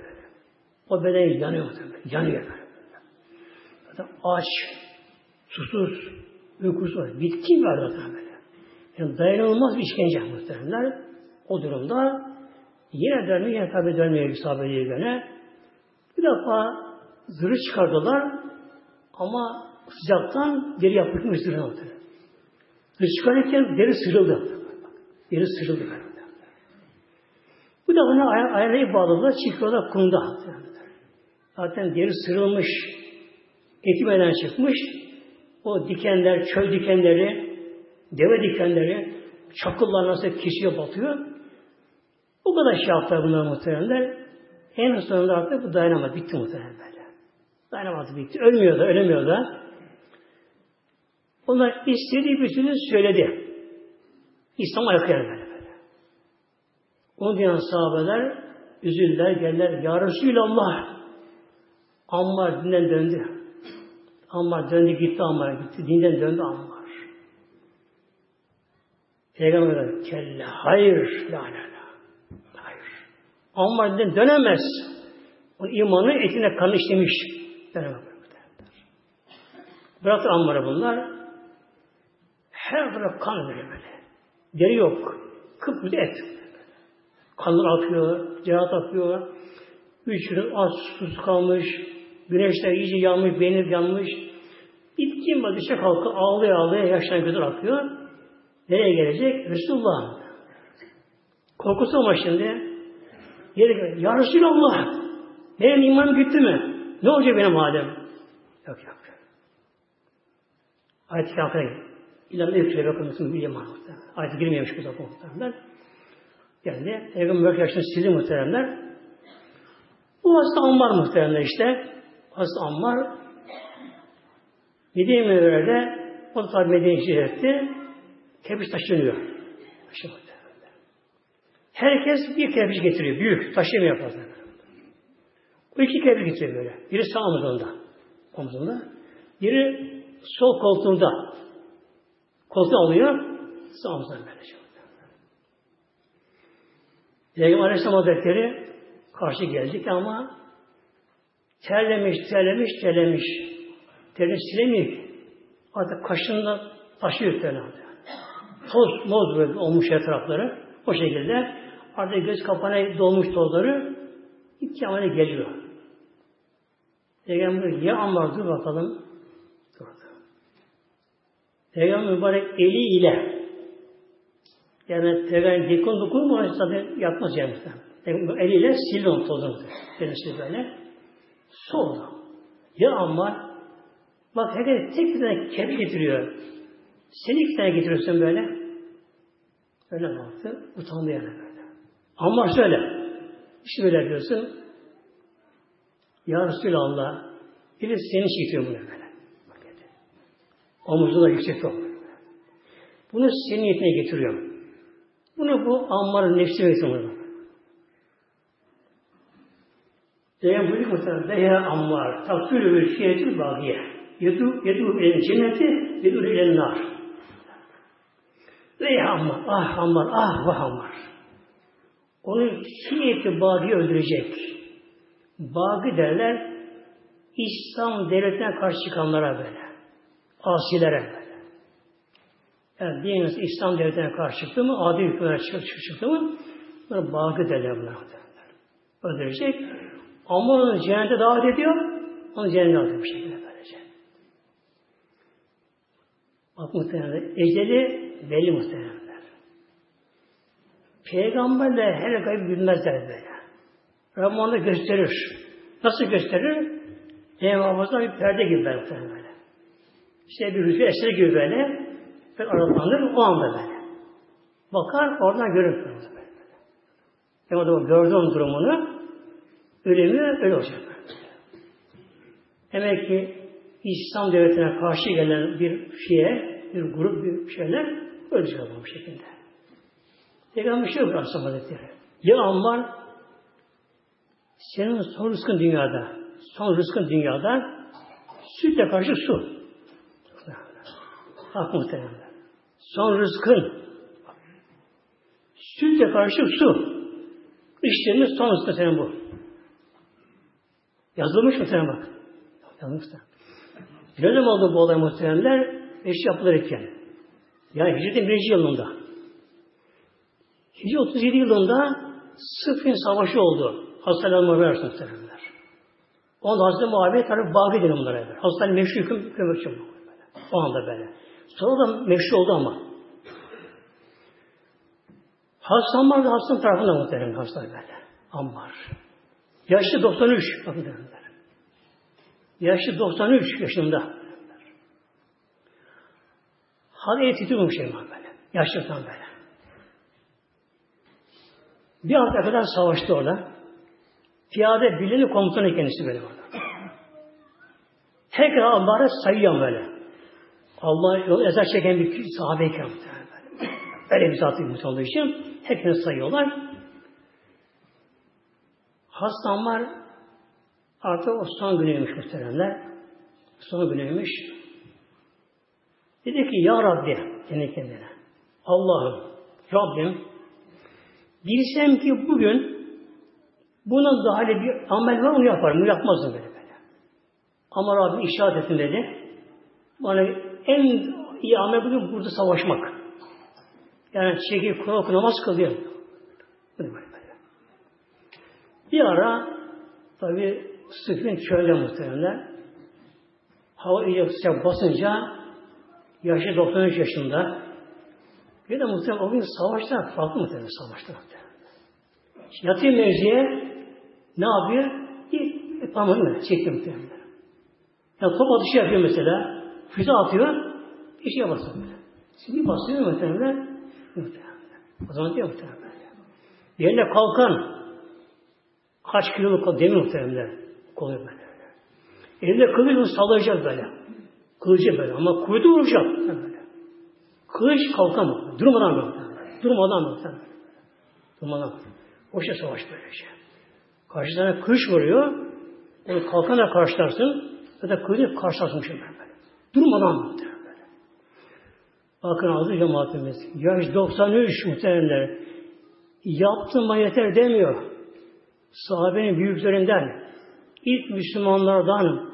S1: O beden yanıyor muhtemelen. Yanıyor böyle. Zaten aç, susuz, uykusuz var. Bitkin var zaten böyle. Yani dayanılmaz bir işkence muhtemelen. O durumda yine dönmüyor, yine tabi dönmüyor sahabeye gene. Bir defa zırhı çıkardılar. Ama sıcaktan deri yapmış zırhına oldu. Zırh çıkarırken deri sıyrıldı. Deri sıyrıldı. Bu da ona ay ayarlayıp bağladılar. Çıkıyorlar kumda. Zaten deri sıyrılmış. Ekimeden çıkmış. O dikenler, çöl dikenleri, deve dikenleri, çakıllar nasıl kişiye batıyor. Bu kadar şey yaptılar bunlar muhteremler. En sonunda artık bu dayanamadı. Bitti muhteremler. Dayanamadı bitti. Ölmüyor da, ölemiyor da. Onlar istediği bir sürü söyledi. İslam ayakları böyle böyle. Onu diyen sahabeler üzüldüler, geldiler. Ya Resulallah Ammar dinden döndü. Ammar döndü gitti Ammar gitti. Dinden döndü Ammar. Peygamber kelle hayır la la la. Hayır. Ammar dinden dönemez. O imanı etine kan işlemiş. Beraber Bıraktı Ammar'a bunlar. Her taraf kan böyle böyle. Deri yok. Kıpkırmızı et. Kanlar akıyor, cihat akıyor. Üç gün az sus kalmış. Güneşler iyice yanmış, beynir yanmış. Bitkin vaziyette kalkıyor, ağlıyor ağlıyor, yaştan gözler akıyor. Nereye gelecek? Resulullah. Korkusu ama şimdi. Yeri Ya Resulallah. Benim imanım gitti mi? Ne olacak benim halim? Yok yok. Ayet-i Mevkile bakılmasını bir iman muhtemelen. Ayet girmemiş bu zaman muhtemelen. Yani Peygamber yaşını sildi muhteremler. Bu hasta Ammar muhteremler işte. Hasta Ammar Medine Mevre'de o da tabi Medine etti. Kepiş taşınıyor. Taşınıyor. Herkes bir kepiş getiriyor. Büyük. Taşıyamıyor fazla. Bu iki kere getiriyor böyle. Biri sağ omuzunda. Omuzunda. Biri sol koltuğunda. Koltuğu alıyor. Sağ omuzunda böyle. Peygamber Aleyhisselam Hazretleri karşı gelecek ama Terlemiş, terlemiş, terlemiş. Terini silemiyor. Artık kaşında taşıyor terini. Toz, moz böyle olmuş etrafları. O şekilde artık göz kapağına dolmuş tozları iki amele geliyor. Peygamber ya dur bakalım. Peygamber mübarek eliyle yani peygamber dikon dokunma zaten yapmaz yani. Peygamber eliyle sildi onu tozunu. Kendisi böyle. Soldu. Ya Ammar bak herkes tek bir tane kedi getiriyor. Sen iki tane getiriyorsun böyle. Öyle baktı. Utandı yani böyle. Ammar söyle. İşte böyle diyorsun. Ya Resulallah biri seni çekiyor bunu böyle. Omuzunda yüksek yok. Bunu senin niyetine getiriyorum. Bunu bu Ammar'ın nefsine getiriyor. Peygamber buyuruyor muhtemelen Beya Ammar takdülü ve şiyetil bagiye yedu yedu ile cenneti yedu ile nar. Veya Ammar, ah Ammar, ah vah Ammar. Onun şiyeti bagiye öldürecek. Bagi derler İslam devletine karşı çıkanlara böyle. Asilere. Yani diyelim İslam devletine karşı çıktı mı, adi hükümlere çıktı, çıktı mı, bunlar bagi derler bunlar. Öldürecek. Ama onu cennete davet ediyor, onu cennete alıyor bu şekilde böylece. Bak muhtemelen eceli belli muhtemelen. Peygamberler her gayb bilmezler böyle. Rabbim onu gösterir. Nasıl gösterir? Evhamızda bir perde gibi böyle. İşte bir rüzgar eseri gibi böyle. Böyle aralanır o anda böyle. Bakar oradan görür. Yani o gördüğüm durumunu ölümü öyle olacak. Demek ki İslam devletine karşı gelen bir şeye, bir grup, bir şeyler ölecek bu şekilde. Peygamber şey yok Aleyhisselam Hazretleri. Ya Ammar senin son rızkın dünyada, son rızkın dünyada sütle karşı su. Hak muhtemelen. Son rızkın sütle karşı su. İşlerinin son rızkı senin bu. Yazılmış muhtemelen bak. Yazılmış da. Ne zaman oldu bu olay muhtemelenler? Eş yapılırken. Yani Hicret'in birinci yılında. Hicret 37 yılında Sıffin Savaşı oldu. Hastalanma versin muhtemelenler. Onda Hazreti Muhabbe'ye tarafı dedim bunlara. Hastanenin meşhur hüküm, hüküm hüküm. O anda böyle. Sonra da meşhur oldu ama. Hastalanma da hastanın tarafında muhtemelen hastane böyle. Ammar. Yaşlı 93. Bakın derler. Yaşlı 93 yaşında. Hal eli titriyormuş Şeyman böyle. Yaşlıktan böyle. Bir hafta kadar savaştı orada. Piyade birliğinin komutanı kendisi böyle orada. Tekrar Allah'a sayıyor böyle. Allah yol çeken bir sahabe-i böyle. Öyle bir zatı olduğu için hepsini sayıyorlar. Hastanlar artık o son günüymüş muhteremler. Son günüymüş. Dedi ki Ya Rabbi kendi kendine. Allah'ım, Rabbim bilsem ki bugün bunun daha bir amel var onu yaparım. Bunu yapmazdım böyle böyle. Ama Rabbim işaret etsin dedi. Bana en iyi amel bugün burada savaşmak. Yani çekip Kur'an namaz kılıyor. Bir ara tabi Sıfın çölde muhtemelen hava iyice sıcak basınca yaşı 93 yaşında bir de muhtemelen o gün savaşta farklı muhtemelen savaşta muhtemelen. Yatıyor mevziye ne yapıyor? Bir parmağını çekiyor muhtemelen. Yani top atışı yapıyor mesela. Füze atıyor. Bir şey basıyor. Şimdi basıyor muhtemelen. Muhtemelen. O zaman diyor muhtemelen. Yerine kalkan Kaç kiloluk demir muhtemelen. Kolay böyle. Elinde kılıç sallayacak böyle. Kılıcı böyle ama kuvveti vuracak. Böyle. Kılıç kalkamaz. Durmadan böyle. Durmadan böyle. Durmadan. Boşa savaş böylece. Karşısına kılıç vuruyor. Onu kalkana karşılarsın. Ya da kılıcı karşılarsın böyle. Durmadan. Bakın azı cemaatimiz. Yaş 93 muhtemelenler. Yaptığıma yeter demiyor sahabenin büyüklerinden ilk Müslümanlardan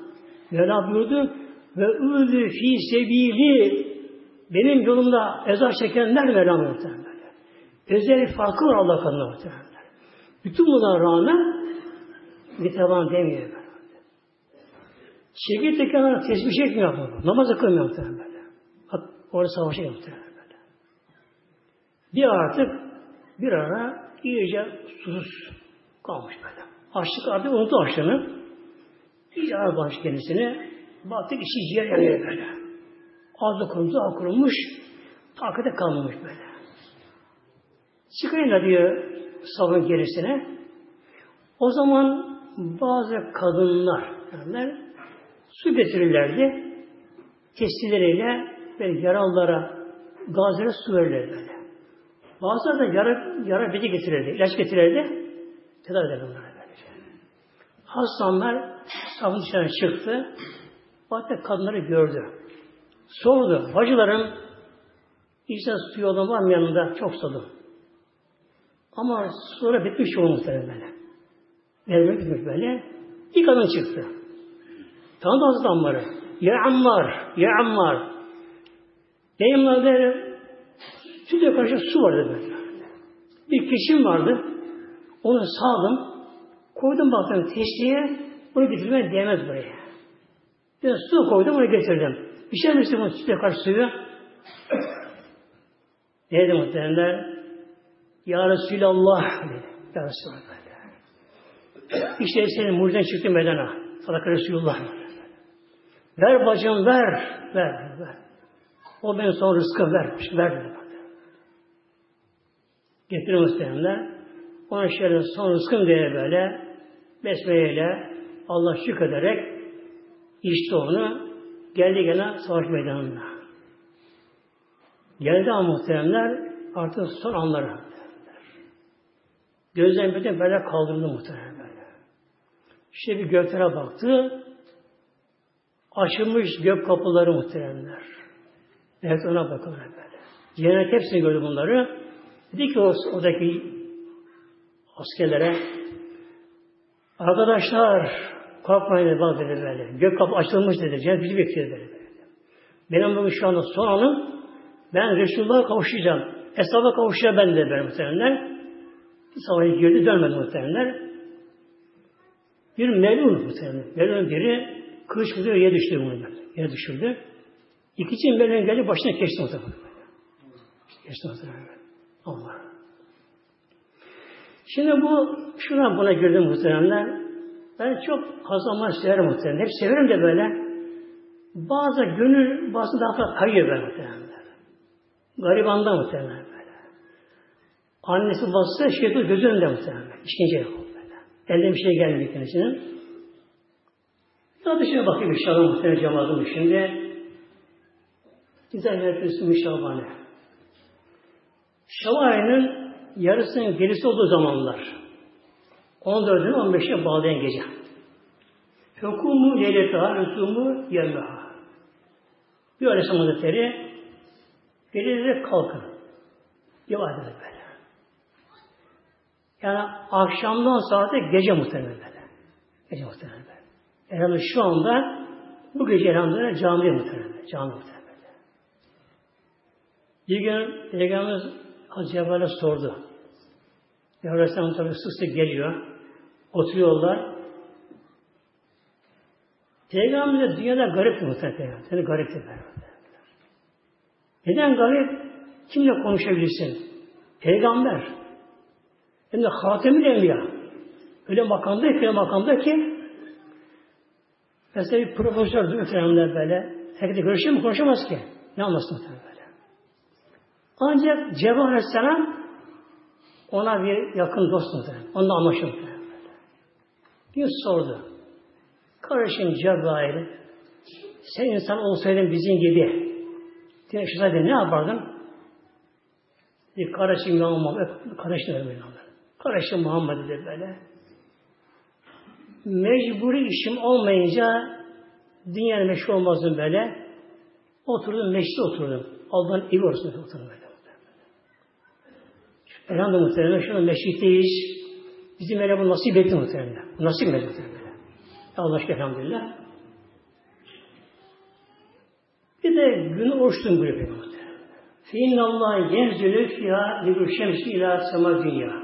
S1: Mevla buyurdu ve üldü fi sebili benim yolumda ezar çekenler Mevla muhtemelen. Özel farkı var Allah kanına muhtemelen. Bütün bunlara rağmen bir taban demiyor. Çekil tekrarına tesbih çekmiyor. Namaz kılmıyor muhtemelen böyle. Bak orada savaşa muhtemelen böyle. Bir artık bir ara iyice susuz kalmış böyle. Açlık artık unuttu açlığını. İyice ağır kendisini. Baktık işi ciğer yanıyor böyle. Ağzı kurumuş, ağ kurumuş. Takıda kalmamış böyle. Çıkayım diyor savun gerisine. O zaman bazı kadınlar derler, su getirirlerdi. Testileriyle böyle yaralılara, gazilere su verirlerdi böyle. Bazıları da yara, yara bezi getirirdi, ilaç getirirdi. Tedavi ederdi bunlara böylece. Hastanlar savun dışarı çıktı. Hatta kadınları gördü. Sordu. Bacılarım işte suyu olan var mı yanında? Çok susadım. Ama sonra bitmiş yol muhtemelen. Vermek bitmiş böyle. Bir kadın çıktı. Tanıdı Hazreti Ammar'ı. Ya Ammar, ya Ammar. Yanımda böyle sütle karşı su vardı böyle. Bir kişim vardı. Onu sağdım. Koydum baktım testiye. Bunu getirmeye değmez buraya. Bir su koydum onu getirdim. Bir şey misin bu sütle karşı suyu? [CLEARS THROAT] ne dedi muhtemelenler? Ya Resulallah dedi. Ya Resulallah. İşte senin mucizen çıktı medena. Sadaka Resulullah. Ver bacım ver. Ver. ver. O ben son rızkı vermiş. Ver dedi. Getirin muhtemelen. Ona şöyle son rızkım diye böyle besmeyle Allah şükrederek işte onu geldi gene savaş meydanına. Geldi ama muhteremler artık son anları. Gözden bütün böyle kaldırdı böyle. İşte bir göklere baktı. Açılmış gök kapıları muhteremler. Evet ona bakıyorlar böyle. Cennet hepsini gördü bunları. Dedi ki o, oradaki askerlere arkadaşlar korkmayın bak dedi böyle. Gök kapı açılmış dedi. Cennet bizi bekliyor dedi. Benim bugün şu anda son anım ben Resulullah'a kavuşacağım. Hesaba kavuşacağım ben de ben muhtemelenler. Savaşa girdi dönmedi muhtemelenler. Bir melun muhtemelen. Melun biri kılıç kılığı yere düştü bunu. Yere düşürdü. İkinci melun geldi başına geçti muhtemelen. Geçti muhtemelen. Allah. Şimdi bu, şuna buna girdim muhtemelen. Ben çok hazırlamayı severim muhtemelen. Hep severim de böyle. Bazı gönül, bazı daha fazla kayıyor ben muhtemelen. Garibanda muhtemelen. Annesi babası şeytan gözü önünde muhtemelen. İşkence yok. Elde bir şey gelmiyor kendisine. Ya dışına bakayım inşallah muhtemelen cemaatim şimdi. Güzel yönetmesi Şaban'ı. Şaban yarısının gerisi olduğu zamanlar. 14'ünü 15'e bağlayan gece. Hukumu leyletaha, hukumu yemmeha. Bir Aleyhisselam Hazretleri geceleri kalkın. İbadet böyle. Yani akşamdan da gece muhtemelen böyle. Gece muhtemelen böyle. Herhalde şu anda bu gece elhamdülillah camiye muhtemelen. Cami muhtemelen. Bir gün Peygamberimiz Hazreti Cebrail'e sordu. Aleyhisselam tabi sık geliyor. Oturuyorlar. Peygamber de dünyada garip muhtemelen Peygamber. Seni garip de Neden garip? Kimle konuşabilirsin? Peygamber. Hem de Hatemül Enbiya. Öyle makamda ki, öyle makamda ki mesela bir profesör muhtemelen böyle herkese görüşür mü? Konuşamaz ki. Ne anlasın böyle. Ancak Cebrail Aleyhisselam ona bir yakın dost muhtemelen. Onunla böyle. Bir sordu. Kardeşim Cebrail sen insan olsaydın bizim gibi yaşasaydın ne yapardın? Bir kardeşim yanılmam. Kardeşim yanılmam. Kardeşim Muhammed dedi böyle Mecburi işim olmayınca dünyanın meşhur olmazdım böyle. Oturdum, meşte oturdum. Allah'ın evi orasında oturdum böyle. Elhamdülillah muhtemelen şu an meşritteyiz. Bizim öyle bu nasip etti muhtemelen. Nasip etti muhtemelen. Allah aşkına elhamdülillah. Bir de gün oruçtun buyuruyor Peygamber. فَاِنَّ اللّٰهِ يَنْزِلُ فِيهَا لِبُشَّمْسِ ila sema dünya.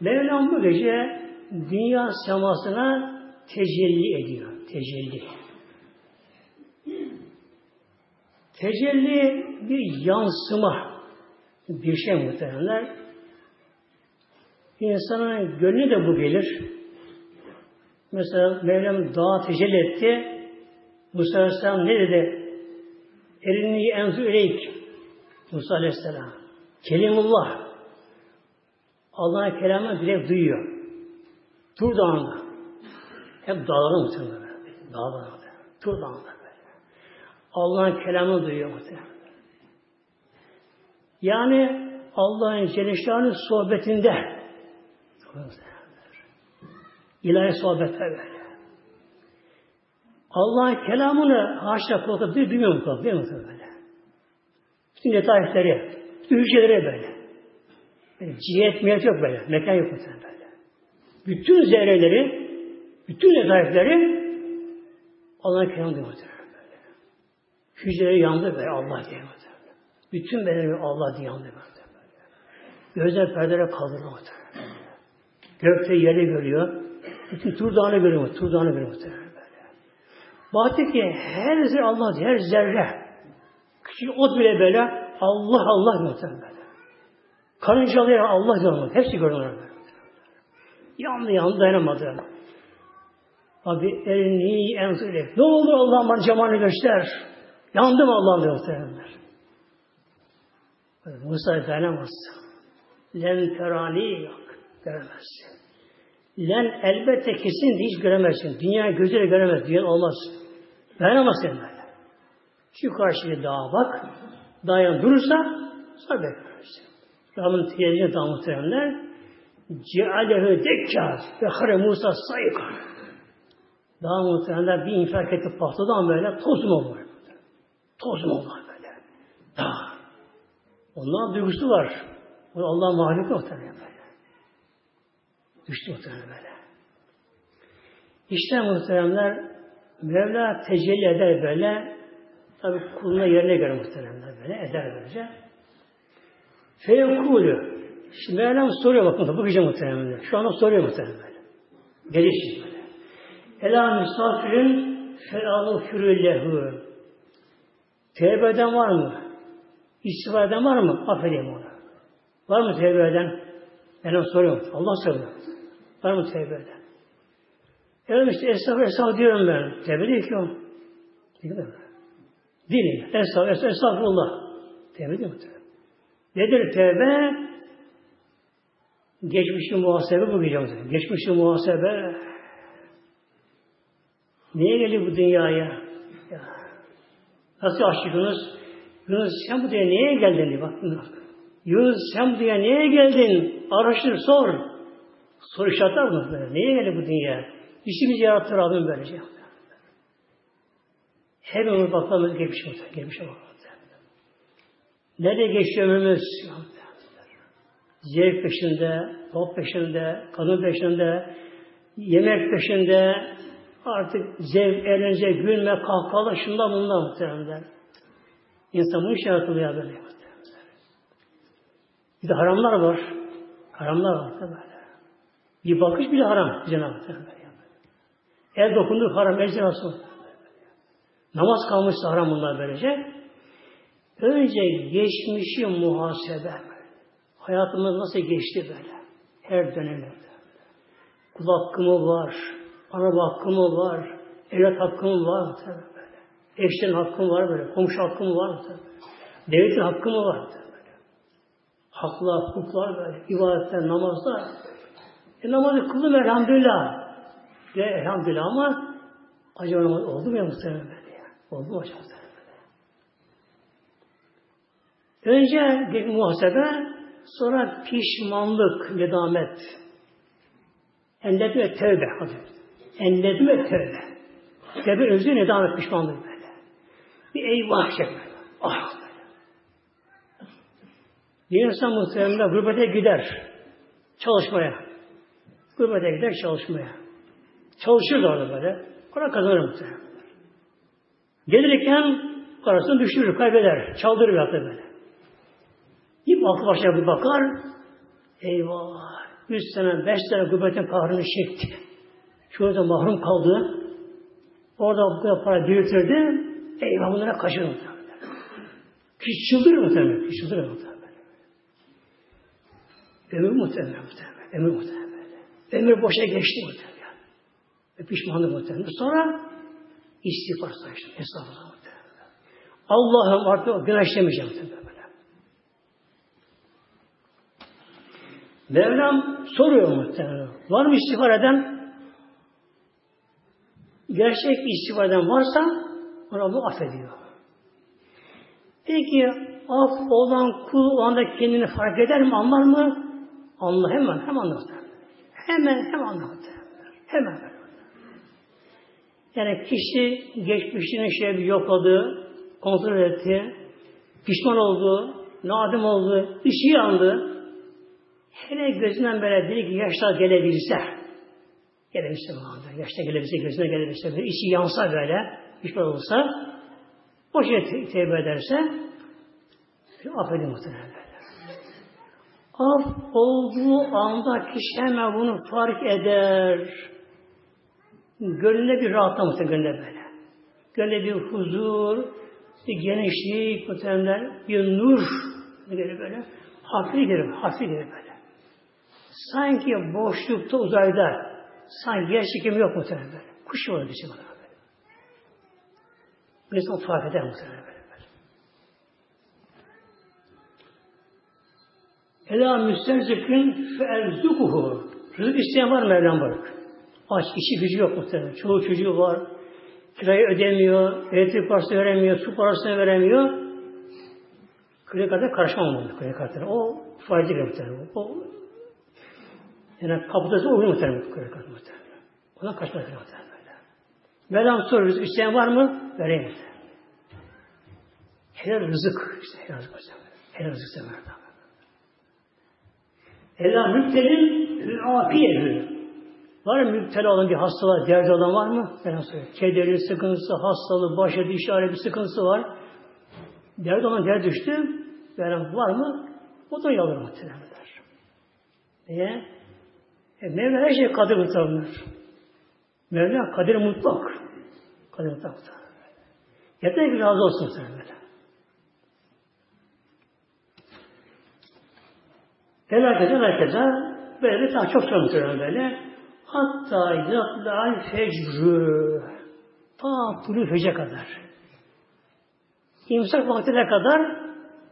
S1: Mevlam bu gece dünya semasına tecelli ediyor. Tecelli. Tecelli bir yansıma bir şey muhtemelenler. İnsanın gönlü de bu gelir. Mesela Mevlam dağa tecelli etti. Musa Aleyhisselam ne dedi? Erini enzu ileyk. Musa Aleyhisselam. Kelimullah. Allah'ın kelamını direkt duyuyor. Tur dağında. Hep dağların muhtemelen. Dağlarda. Tur dağında böyle. Allah'ın kelamını duyuyor muhtemelen. Yani Allah'ın Celleşan'ın sohbetinde ilahi sohbetler böyle. Allah'ın kelamını haşa kulakta duymuyor mu kulak? Değil mi böyle? Bütün detayları, bütün hücreleri böyle. cihet miyet yok böyle. Mekan yok böyle. Bütün zerreleri, bütün detayları Allah'ın kelamı böyle. Hücreleri yandı böyle Allah diye bütün bedenimi Allah diye yandı böyle. Gözler perdelere kaldırıldı muhtemelen. Gökte yeri görüyor. Bütün tur dağını görüyor. Tur dağını görüyor böyle. Baktı ki her zerre Allah diye, her zerre. Küçük ot bile böyle Allah Allah muhtemelen böyle. Karıncalar Allah diyor. Hepsi görüyorlar böyle. Yandı yandı dayanamadı. Abi elini en Ne olur Allah'ım bana cemalini göster. Yandım Allah'ım diyor muhtemelen. Musa dayanamaz. Len terani yok. Göremezsin. Len elbette kesin hiç göremezsin. Dünya gözüyle göremez. Dünya olmaz. Dayanamazsın böyle. Şu karşıya dağa bak. Dayan durursa sonra beklersin. Rabbin teyzine daha muhteremler cealehu dekkâr ve hare Musa sayıka. Daha muhteremler bir infak etti patladan böyle toz mu olur? Toz mu olur böyle? Daha. Onların duygusu var. Bu Allah mahluk muhtemelen böyle. Düştü muhtemelen böyle. İşte muhteremler Mevla tecelli eder böyle tabi kuluna yerine göre muhteremler böyle eder böylece. Feykulü Şimdi Mevlam soruyor bakın bu gece muhteremler. Şu anda soruyor muhteremler böyle. Geliş böyle. Ela misafirin felalı hürüllehu. Tevbe var mı? İstifa eden var mı? Affedeyim onu. Var mı tevbe eden? Ben onu soruyorum. Allah soruyor. Var mı tevbe eden? Evet işte estağfurullah, estağfurullah diyorum ben. Tevbe değil ki o. Değil mi? Değil. Estağfurullah, estağfurullah. Tevbe değil mi? Nedir tevbe? Geçmişin muhasebe bu gece. Geçmişin muhasebe. Niye geldi bu dünyaya? Ya. Nasıl aşıkınız? Yunus sen bu dünyaya niye geldin bak. Yunus sen bu dünyaya niye geldin? Araştır, sor. Soru işaretler mı? Böyle. Niye geldi bu dünyaya? İşimizi yarattı Rabbim böylece. Her ömür bakalım geçmiş olsa, geçmiş olsa. Nerede geçiyor ömrümüz? Zevk peşinde, top peşinde, kadın peşinde, yemek peşinde, artık zevk, eğlence, gülme, kahkahalar, şundan bundan muhtemelen. İnsan bu iş yaratılıyor böyle. Bir de haramlar var. Haramlar var böyle. Bir bakış bile haram Cenab-ı. El dokunduğu haram, el cenası Namaz kalmışsa haram bunlar böylece. Önce geçmişi muhasebe. Hayatımız nasıl geçti böyle. Her dönemde. Kul hakkımı var. Araba hakkımı var. Evlat hakkımı var. Tabii. Eşlerin hakkım var böyle. Komşu hakkım var mı? Devletin hakkı mı var? Böyle. Haklar, hukuklar böyle. İbadetler, namazlar. E namazı kıldım elhamdülillah. De elhamdülillah ama acaba namaz oldu mu ya muhtemelen böyle ya? Oldu mu acaba Önce bir muhasebe, sonra pişmanlık, nedamet. Enledü ve tevbe. Enledü ve tevbe. Tevbe özü nedamet, pişmanlık. Bir eyvah çekme. Ah Bir insan muhtemelen gurbete gider çalışmaya. Gurbete gider çalışmaya. Çalışır da orada böyle. Para kazanır muhtemelen. Gelirken parasını düşürür, kaybeder. Çaldırır hatta böyle. Bir aklı başına bir bakar. Eyvah! Üç sene, beş sene gurbetin kahrını çekti. Şurada da mahrum kaldı. Orada bu kadar para biriktirdi. Eyvah bunlara muhtemelen. Kişi çıldırır muhtemelen. Kişi çıldırır muhtemelen. Ömür muhtemelen muhtemelen. Ömür muhtemelen. Ömür boşa geçti muhtemelen. Ve pişmanlık muhtemelen. Sonra istiğfar sayıştı. Estağfurullah muhtemelen. Allah'ım artık günah işlemeyeceğim muhtemelen. Mevlam soruyor muhtemelen. Var mı istiğfar eden? Gerçek istiğfar eden varsa ona bu affediyor. Peki af olan kul o anda kendini fark eder mi, anlar mı? Allah hemen, hemen anlar. Hemen, hemen anlar. Hemen. Yani kişi geçmişini şey bir yokladı, kontrol etti, pişman oldu, nadim oldu, işi yandı. Hele gözünden böyle bir ki yaşlar gelebilse, gelebilse anda, yaşta gelebilse, gözüne gelebilse, bir içi yansa böyle, pişman olsa, o şey tevbe ederse, affedin muhtemelen böyle. Af olduğu anda kişi hemen bunu fark eder. Gönlünde bir rahatlama muhtemelen gönlünde böyle. Gönlünde bir huzur, bir genişlik muhtemelen, bir nur gelir böyle. Hafif gelir, hafif gelir böyle. Sanki boşlukta uzayda, sanki yer çekimi yok muhtemelen böyle. Kuş var şey bana böyle. Bir insan fark eder muhtemelen böyle. Ela müsterzikin feerzukuhu. Rızık isteyen var Mevlam bırak. Aç, işi gücü yok muhtemelen. Çoğu çocuğu var. Kirayı ödemiyor, elektrik parası veremiyor, su parasını veremiyor. Kredi kartına karışmam bunu, kredi kartına. O faizi muhtemelen. O, yani kapitası uygun muhtemelen muhtemelen. Ona kaçmaz muhtemelen böyle. Mevlam soruyor, rızık isteyen var mı? Vereyim muhtemelen. Helal rızık. işte helal rızık muhtemelen. Helal rızık isteyen Ela müptelin afiyetü. Var mı müptela olan bir hastalığa, derdi olan var mı? Ben söyleyeyim. Kederi, sıkıntısı, hastalığı, başı, diş ağrı bir sıkıntısı var. Derdi olan dert düştü. Veren var mı? O da yalır muhtemelen. Niye? E, Mevla her şey kadir muhtemelen. Mevla kadir mutlak. Kadir mutlak. Yeter ki razı olsun muhtemelen. Felakete felakete böyle bir çok çalışıyorum böyle. Hatta yatla'al fecrü ta tulu fece kadar. İmsak vaktine kadar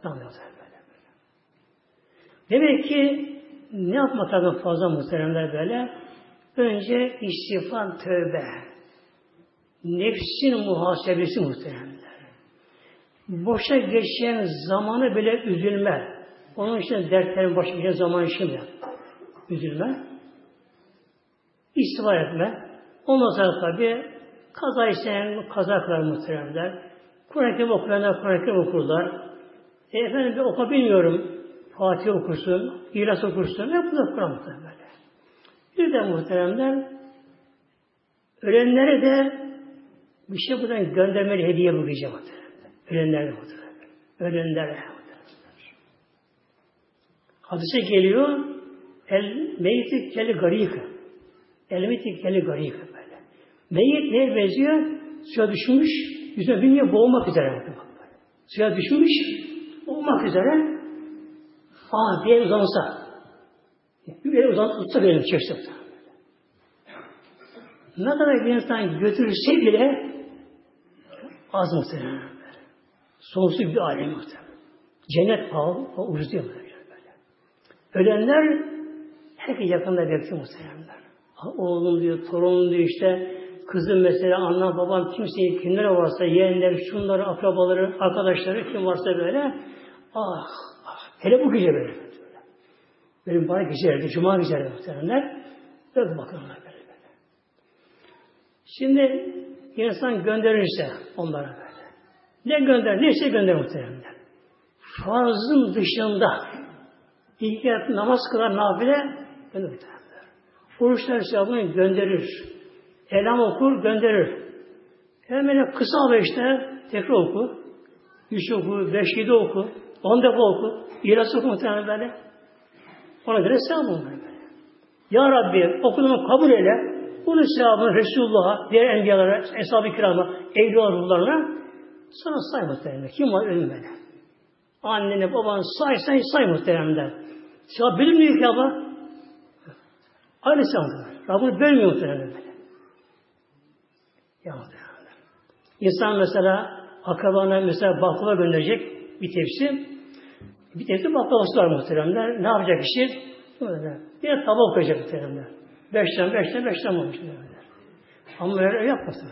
S1: damlıyor böyle. Demek ki ne yapmak lazım fazla muhteremler böyle? Önce istiğfar, tövbe. Nefsin muhasebesi muhteremler. Boşa geçen zamanı bile üzülme. Onun için dertlerin başına geçen zaman şimdi üzülme. İstiğfar etme. Ondan sonra tabi kaza isteyen kaza kılar muhteremler. Kur'an-ı Kerim okuyanlar Kur'an-ı Kerim okurlar. E efendim ben okabilmiyorum. Fatih okursun, İhlas okursun. Hep bunu Kur'an muhteremler. Bir de muhteremler ölenlere de bir şey buradan göndermeli hediye bu muhteremler. Ölenlere muhteremler. Ölenlere. Hadise geliyor el meyti keli garika. El meyti keli garika böyle. Meyit neye benziyor? Suya düşmüş, yüzüne bilmiyor boğulmak üzere. Suya düşmüş, boğulmak üzere. Bir el uzansa. Bir el uzansa tutsa benim çekse. Ne kadar bir insan götürürse bile az muhtemelen. Sonsuz bir alem muhtemelen. Cennet pahalı, ucuz değil böyle. Ölenler herkes yakında bekliyor muhtemelenler. Oğlum diyor, torunum diyor işte, kızım mesela, annem, babam, kimseyi, kimler varsa, yeğenler, şunları, akrabaları, arkadaşları, kim varsa böyle, ah, ah, hele bu gece böyle. Benim bana gecelerdi, cuma gecelerdi muhtemelenler. Böyle bakıyorlar böyle böyle. Şimdi insan gönderirse onlara böyle. Ne gönder, neyse gönder muhtemelenler. Farzın dışında İlk namaz kılar nafile gönderir. Oruçlar sevabını gönderir. Selam okur, gönderir. Hemen kısa abi işte tekrar oku. Üç oku, beş, yedi oku. On defa oku. İhlas oku muhtemelen böyle. Ona göre sevap olur böyle. Ya Rabbi okuduğumu kabul eyle. Bunun sevabını Resulullah'a, diğer enbiyalara, eshab-ı kirama, evliya ruhlarına sana say muhtemelen. Kim var ölüm böyle. Annene, baban say say say muhtemelen. Sevap bilinmiyor ki abla. Aynı sevap. Rabbini bölmüyor muhtemelen böyle. Ya muhtemelen. İnsan mesela akrabana mesela baklava gönderecek bir tepsi. Bir tepsi baklavası var muhteremler. Ne yapacak kişi? Bir de tabak koyacak muhteremler. Beşten, beşten, beşten olmuş. Ama öyle yapmasın.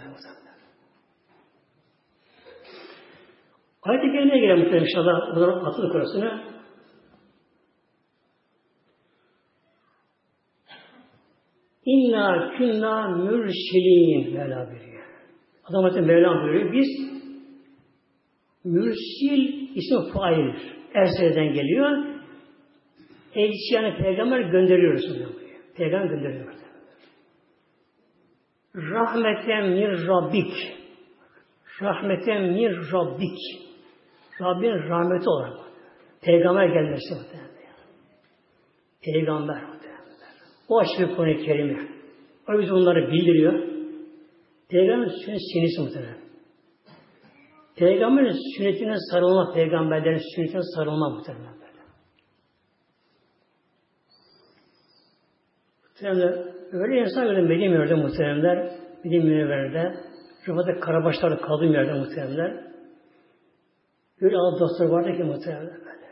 S1: Ayet-i Kerime'ye girelim muhterem inşallah. Bunların atılık orasını. İnna künna mürşilin Mevla buyuruyor. Adam Hazreti Mevlam buyuruyor. Biz mürsil ismi faildir. Ersene'den geliyor. Elçi yani peygamber gönderiyoruz. Peygamber gönderiyoruz. Rahmeten min Rabbik. Rahmeten min Rabbik. Rabbin rahmeti olarak. Peygamber gelmesi. Peygamber. O açık kerime. O yüzden onları bildiriyor. Peygamber sünnet sinisi muhtemelen. Peygamberin sünnetine sarılma, peygamberlerin sünnetine sarılma muhtemelen böyle. Muhtemelen öyle insan gördüm Medine yerde muhteremler, Medine Münevver'de, Rıfat'ta Karabaşlar'da kaldığım yerde muhteremler. Öyle Allah dostları vardı ki muhteremler böyle.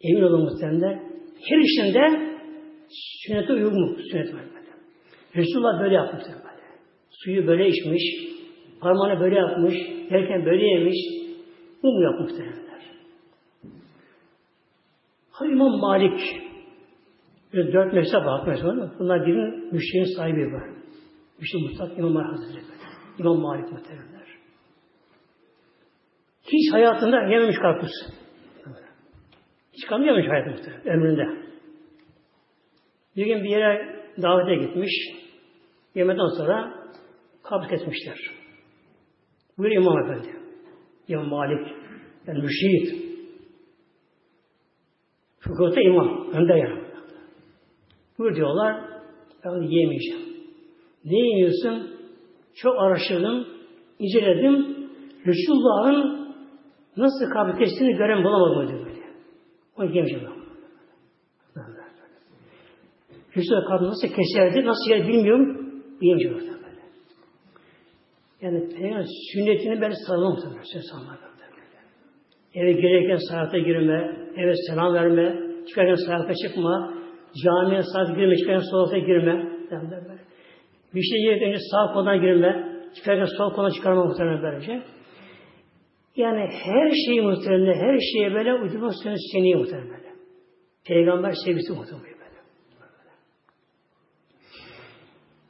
S1: Emin olun muhteremler. Her işinde sünnete uygun mu? Sünnet var böyle. Resulullah böyle yapmış böyle. Suyu böyle içmiş, parmağını böyle yapmış, derken böyle yemiş. Bu mu yapmış muhtemelenler? Ha İmam Malik böyle dört mezhep var, mezhep Bunlar birinin müşterinin sahibi var. Müşteri Mustafa İmam Malik Hazretleri. İmam Malik muhtemelenler. Hiç hayatında yememiş karpuz. Hiç karpuz yememiş hayatında ömründe. Bir gün bir yere davete gitmiş. Yemeden sonra karpuz kesmişler. Buyur İmam Efendi. İmam Malik. Yani müşehit. Fıkıhta imam. Önde yani. Buyur diyorlar. Ben yiyemeyeceğim. Ne yiyorsun? Çok araştırdım. inceledim. Resulullah'ın nasıl kabul kestiğini gören bulamadım diyor böyle. Onu yiyemeyeceğim ben. Resulullah kabul nasıl keserdi, nasıl yer bilmiyorum. Yiyemeyeceğim böyle. Yani Peygamber sünnetini ben sarılmam tabii. Sen sarılmam Eve girerken saate girme, eve selam verme, çıkarken saate çıkma, camiye saate girme, çıkarken salata girme. Bir şey yerken önce sağ koldan girme, çıkarken sol koldan çıkarma muhtemelen böylece. Yani her şeyi muhtemelen, her şeye böyle uydurmak seni muhtemelen böyle. Peygamber sevgisi muhtemelen böyle.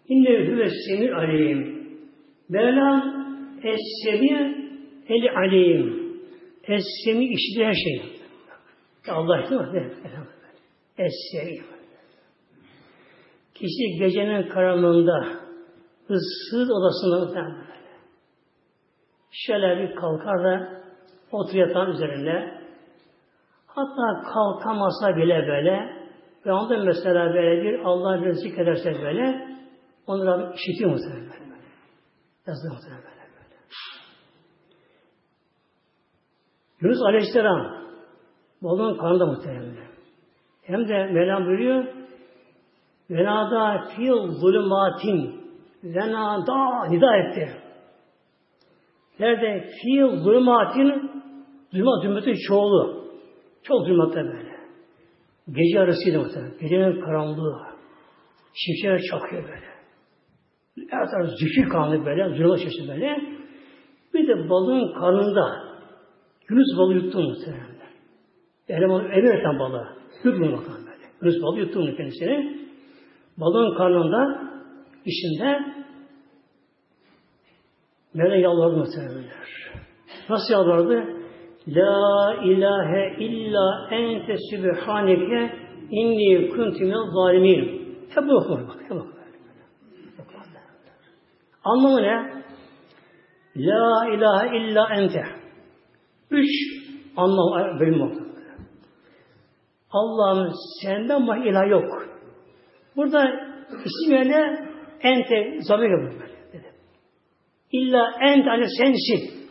S1: İnne hüve semir aleyhim. Mevla es-semi el aleyhim. Es-semi işitir her şeyi. Allah mi? Es-semi. Kişi gecenin karanlığında ıssız odasında. Şöyle bir kalkar da otur yatağın üzerinde hatta kalkamasa bile böyle ve onda mesela böyle bir Allah rızık ederse böyle onu Rabbim işitiyor muhtemelen Yazıyor muhtemelen böyle. böyle. Yunus Aleyhisselam balığın karnında muhtemelen. Hem de Mevlam buyuruyor Venada fil zulümatin Venada nida etti. Nerede? Fil zulümatin zulümat zümretin çoğulu. Çok zulümatta böyle. Gece arasıydı muhtemelen. Gecenin karanlığı. Şimşekler çakıyor böyle. Her taraf zifir kanlı böyle, zulümat içerisinde böyle. Bir de balığın karnında Yunus balığı yuttu muhtemelen. Eleman emirten balığı. Yutmuyor bakalım böyle. Yunus balığı yuttu mu kendisini. Balığın karnında içinde Mevla yalvardı muhtemelenler. Nasıl yalvardı? La ilahe illa ente sübhaneke inni kuntu minel zalimin. Hep bu okur bak. Hep okur. Anlamı ne? La ilahe illa ente. Üç anlam bölüm oldu. Senden başka ilah yok. Burada isim yerine ente zamir böyle. İlla ente hani sensin.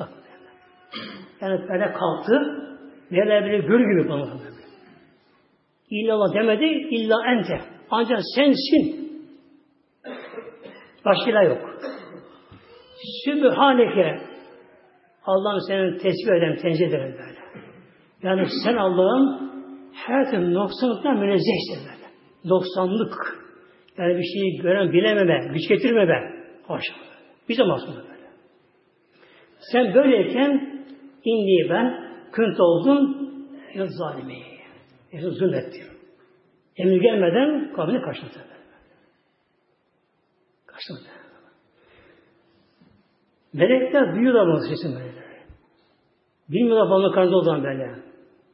S1: Yani böyle kalktı. Böyle böyle gül gibi bana. İllallah demedi. illa ente. Ancak sensin. Başka ilah yok. Sübhaneke Allah'ım senin tesbih ederim, tenzih ederim böyle. Yani sen Allah'ın her türlü noksanlıktan münezzehsin böyle. Noksanlık. Yani bir şeyi gören bilememe, güç getirmeme. Haşa. Bize mahsus böyle. Sen böyleyken inni ben künt oldum ya zalimi. Yani zulmettim. Emir gelmeden kavmini kaçtım. Kaçtım. Melekler duyuyorlar bunu sesin böyle. Bilmiyorlar balık karnında olan böyle.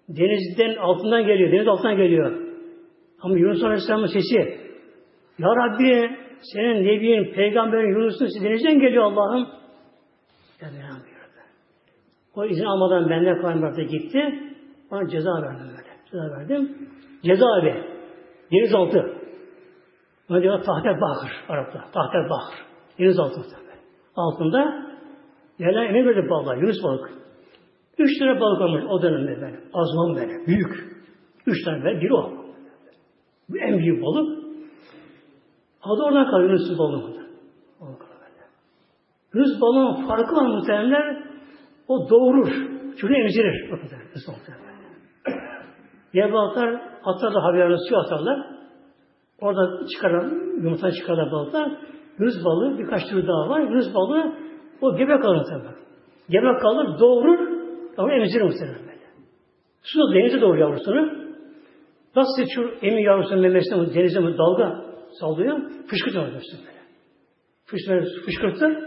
S1: Denizden altından geliyor, deniz altından geliyor. Ama Yunus Aleyhisselam'ın sesi Ya Rabbi senin Nebi'nin, Peygamberin Yunus'un sesi denizden geliyor Allah'ım. Ya O izin almadan benden kaymakta gitti. Ona ceza verdim böyle. Ceza verdim. Ceza abi. Denizaltı. Ona diyorlar tahter bahır Arap'ta. Tahter bahır. Denizaltı. Altında yerler ne böyle balıklar? Yunus balık. Üç tane balık olmuş o dönemde böyle. Azman böyle. Büyük. Üç tane böyle. Biri o. En büyük balık. Adı oradan kalıyor Yunus balığı. Yunus balığın farkı var muhtemelenler. O doğurur. Çocuğu emzirir. O kadar. Yunus balıklar. Diğer balıklar atarlar haberlerini suya atarlar. Orada çıkaran, yumurta çıkarlar balıklar. Yunus balığı birkaç türü daha var. Yunus balığı o gebe kalır tabi. Gebe kalır, doğurur, ama emzirir muhtemelen böyle. Su da denize doğru yavrusunu. Nasıl şu emin yavrusunun memesine denize mi dalga sallıyor, fışkırtıyor yavrusunu böyle. Fışkırtır, fışkırtır,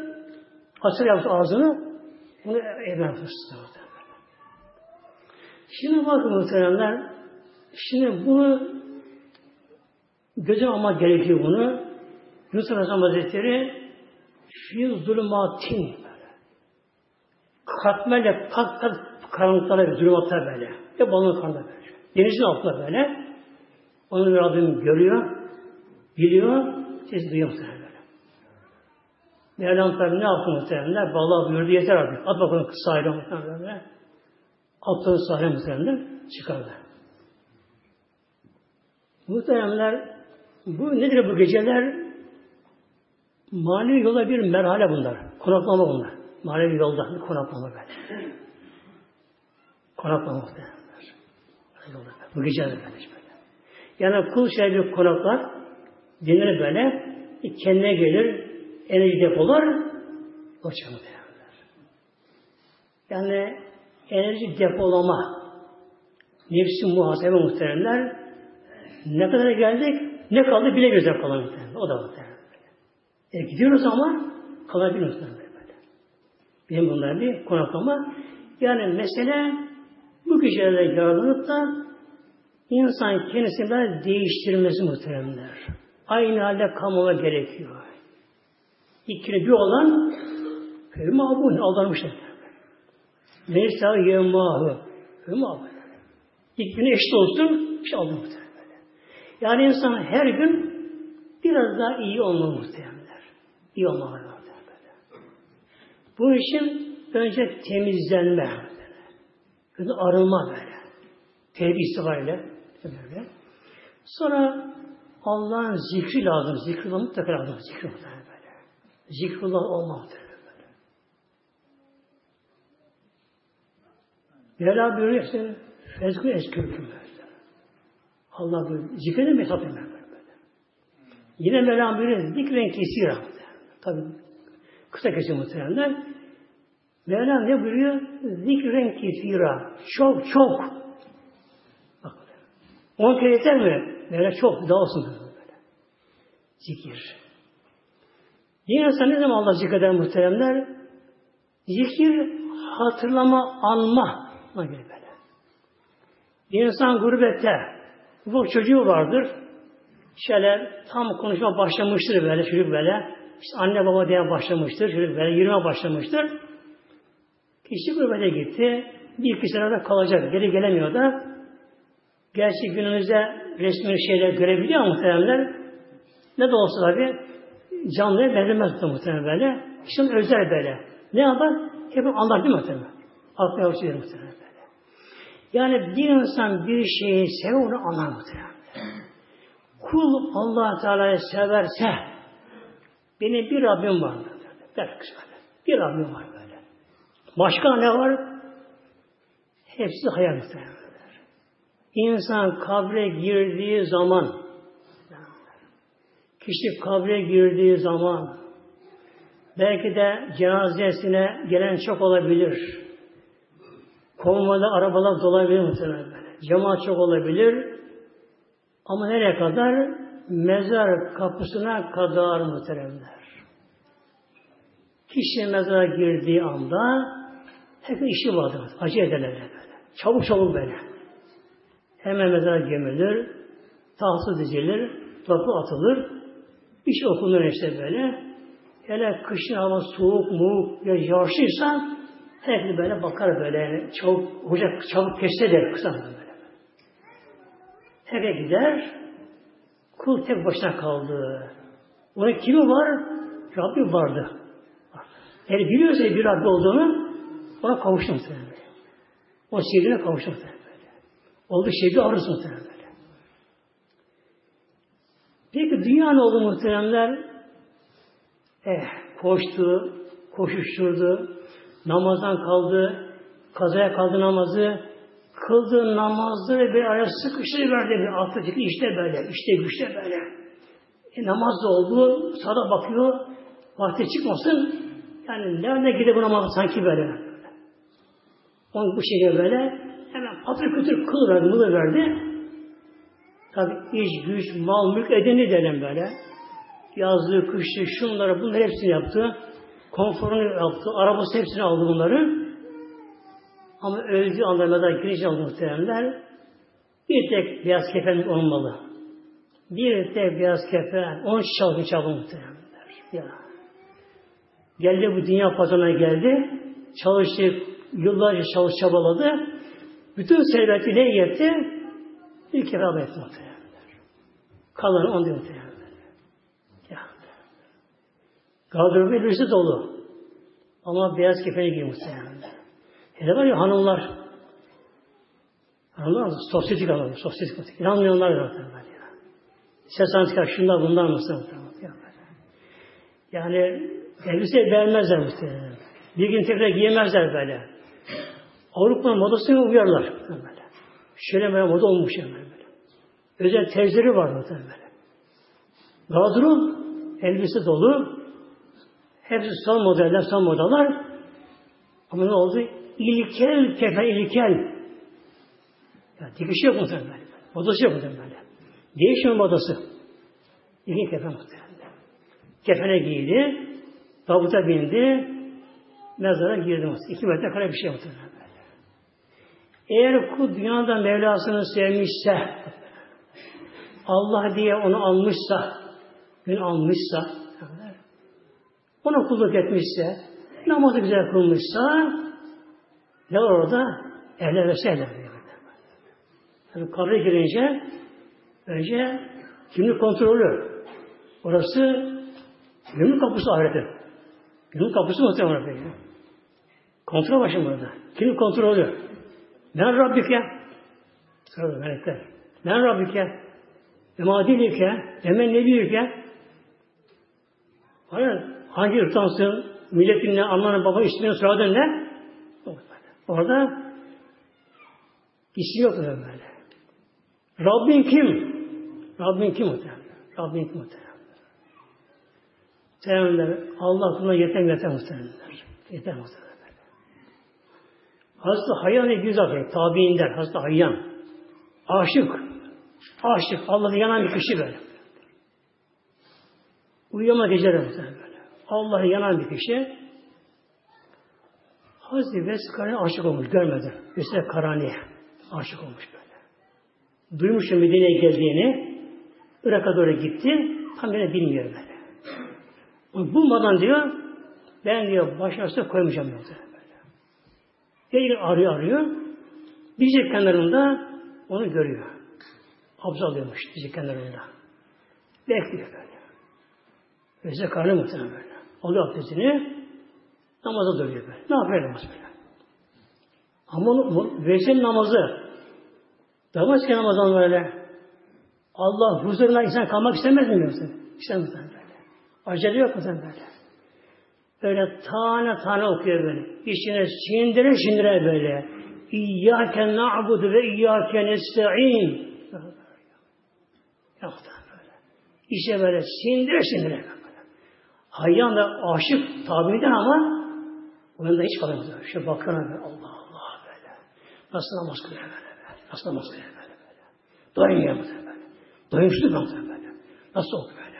S1: açar yavrusu ağzını, bunu evden fışkırtır. Şimdi bakın muhteremler, şimdi bunu göze almak gerekiyor bunu. Yunus Aleyhisselam Hazretleri fi zulümatin katmerle tak tak karanlıklara, zulümatlar böyle. Ve balığın karnında böyle. Denizin altında böyle. Onu bir adım görüyor, biliyor, siz duyuyor muhtemelen böyle. Mevlam tabi ne yaptı muhtemelen? Balığa buyurdu yeter artık. At bakalım kız sahile muhtemelen böyle. Attığı sahile muhtemelen çıkardı. Muhteremler bu nedir bu geceler? Manevi yolda bir merhale bunlar. Konaklama bunlar. Manevi yolda bir konaklama böyle. Konaklama muhtemelen. Yolda. Bu geceler böyle. Yani kul şey bir konaklar dinleri böyle kendine gelir enerji depolar o muhtemelen. Yani enerji depolama nefsi muhasebe muhteremler ne kadar geldik ne kaldı bile göze kalan muhterem. O da muhterem. E, gidiyoruz ama kalabiliyoruz böyle. Benim bunlar bir konaklama. Yani mesele bu kişilere yaralanıp da insan kendisini biraz değiştirmesi muhteremler. Aynı halde kalmama gerekiyor. İkili bir olan Fehmi abun aldanmışlar. Neyse yemmâhu. Fehmi abun. İlk günü eşit olsun, bir şey aldanmışlar. Yani insan her gün biraz daha iyi olmalı muhtemelenler. İyi olmalı muhtemelen. Bu için önce temizlenme. Önce arınma böyle. Tevbe istifayla. Böyle. Sonra Allah'ın zikri lazım. Zikrullah mutlaka lazım. Zikri mutlaka böyle. Zikrullah böyle. Mevla buyuruyor işte fezgü eskürküm. Allah buyuruyor. Zikredin mi. Yine Mevla buyuruyor. Zikren kesira. Tabi kısa kesin muhtemelenler. Mevlam ne buyuruyor? Zikren kesira. Çok çok. Bak. On kere yeter mi? Mevla çok. Daha olsun. Böyle. Zikir. Bir insan ne zaman Allah zikreder muhteremler? Zikir hatırlama, anma. Böyle. Bir insan gurbette, bu çocuğu vardır. Şöyle tam konuşma başlamıştır böyle çocuk böyle. İşte anne baba diye başlamıştır. Böyle yürüme başlamıştır. Kişi gurbete gitti. Bir iki sene kalacak. Geri gelemiyor da. Gerçi günümüzde resmi şeyler görebiliyor muhtemelenler. Ne de olsa tabi canlıya benzemez muhtemelen böyle. Kişinin özel böyle. Ne yapar? Hep anlar değil mi muhtemelen? Aklı yavrusu muhtemelen böyle. Yani bir insan bir şeyi sever onu anlar muhtemelen. Kul allah Teala'yı severse benim bir Rabbim var. Der Bir Rabbim var böyle. Başka ne var? Hepsi hayal muhtemelen. İnsan kabre girdiği zaman kişi kabre girdiği zaman belki de cenazesine gelen çok olabilir. Konvoyda arabalar dolabilir muhtemelen. Cemaat çok olabilir. Ama nereye kadar? Mezar kapısına kadar muhteremler. Kişi mezara girdiği anda hep işi vardır. Acı ederler böyle. Çabuk çabuk böyle. Hemen mezara gömülür. Tahtı dizilir. Topu atılır. İş okunur işte böyle. Hele kışın hava soğuk, muğuk, ya yağışlıysa herkes böyle bakar böyle. Yani çabuk, hoca çabuk kesse der kısa böyle. Eve gider, kul tek başına kaldı. Onun kimi var? Rabbi vardı. Eğer biliyorsa bir Rabbi olduğunu ona kavuştu muhtemelen. O sevdiğine kavuştu muhtemelen. Oldu sevgi arzusu muhtemelen. Peki dünya ne oldu muhteremler? Eh, koştu, koşuşturdu, namazdan kaldı, kazaya kaldı namazı, kıldığı namazları bir araya sıkıştırıverdi altı işte böyle, işte güçte böyle. E, namaz da oldu, sada bakıyor, vakti çıkmasın, yani nerede gidip bu namazı sanki böyle. Onu bu şekilde böyle hemen patır kütür kılıverdi, mılı verdi. Tabi iş, güç, mal, mülk edeni dedim böyle. Yazlığı, kışlı, şunları, bunları hepsini yaptı. Konforunu yaptı. Arabası hepsini aldı bunları. Ama öldüğü anda mezar girince muhteremler. Bir tek beyaz kefen olmalı. Bir tek beyaz kefen. On çalgı çalgı muhteremler. Ya. Geldi bu dünya pazarına geldi. Çalıştı, yıllarca çalış çabaladı. Bütün serveti ne yetti? Bir haber etti muhteremler. Kalanı on diyor muhteremler. Ya. Gardırobı birisi dolu. Ama beyaz kefeni giyiyor muhteremler. Hele var ya hanımlar. Hanımlar sosyetik hanımlar. Sosyetik. İnanmayanlar zaten böyle ya. Ses çıkar şunlar bunlar mısın? Yani elbise beğenmezler muhtemelen. Bir gün tekrar giyemezler böyle. Avrupa'nın modasına uyarlar. Böyle. Şöyle böyle moda olmuş yani böyle. Özel tezleri var muhtemelen böyle. Gardırop elbise dolu. Hepsi son modeller, son modalar. Ama ne oldu? İlkel kefe ilkel. Ya, dikişi yok muhtemelen. Modası yok muhtemelen. Değişmiyor modası. İlkel kefe muhtemelen. Kefene giydi. Tabuta bindi. Mezara girdi muhtemelen. İki metre kare bir şey muhtemelen. Eğer kul dünyada Mevlasını sevmişse, Allah diye onu almışsa, gün almışsa, ona kulluk etmişse, namazı güzel kılmışsa, ne var orada? Evler vesaire. Yani kabre girince önce kimlik kontrolü. Orası gümrük kapısı ahirete. Gümrük kapısı muhtemelen böyle. Kontrol başım burada. Kimlik kontrolü. Men Rabbike? Soruyor melekler. Men Rabbike? Ema dilike? Emen nebiyike? Hayır. Hangi ırktansın? Milletin ne? Anlanın baba ismini soyadın ne? Orada isim yok böyle. Rabbin kim? Rabbin kim muhtemelen? Rabbin kim muhtemelen? Muhtemelenler, Allah kuluna yeter yeter muhtemelenler. Yeter muhtemelenler. Hazreti Hayyan İbni Zafer, tabiinden Hazreti Hayyan. Aşık. Aşık. Allah'a yanan bir kişi böyle. Uyuyama geceler muhtemelen böyle. Allah'a yanan bir kişi Hazreti Veskara'ya aşık olmuş, görmedi. Vesile Karani'ye aşık olmuş böyle. Duymuş Medine'ye geldiğini, Irak'a doğru gitti, tam beni bilmiyor böyle. Onu bulmadan diyor ben diyor başarısı koymayacağım diyor. Böyle. arıyor arıyor. Dizi kenarında onu görüyor. Abza alıyormuş dizi kenarında. Bekliyor böyle. Vezne karnı muhtemelen böyle. Alıyor abdestini namaza duruyor böyle. Ne yapıyor namaz böyle? Ama Veysel'in namazı namaz ki namazdan böyle Allah huzuruna insan kalmak istemez mi diyorsun? İstemez böyle. Acele yok mu böyle? Böyle tane tane okuyor böyle. İçine sindire sindire böyle. İyyâke na'budu ve iyyâke nesta'in. Yok da böyle. İşte böyle sindire sindire böyle. Hayyan da aşık tabirden ama onun da hiç kalamıyor. Şu bakana böyle Allah Allah böyle. Nasıl namaz kılıyor böyle. Nasıl namaz kılıyor böyle böyle. Doymuyor mu böyle. Doyumsuzluk mu böyle. Nasıl okuyor böyle.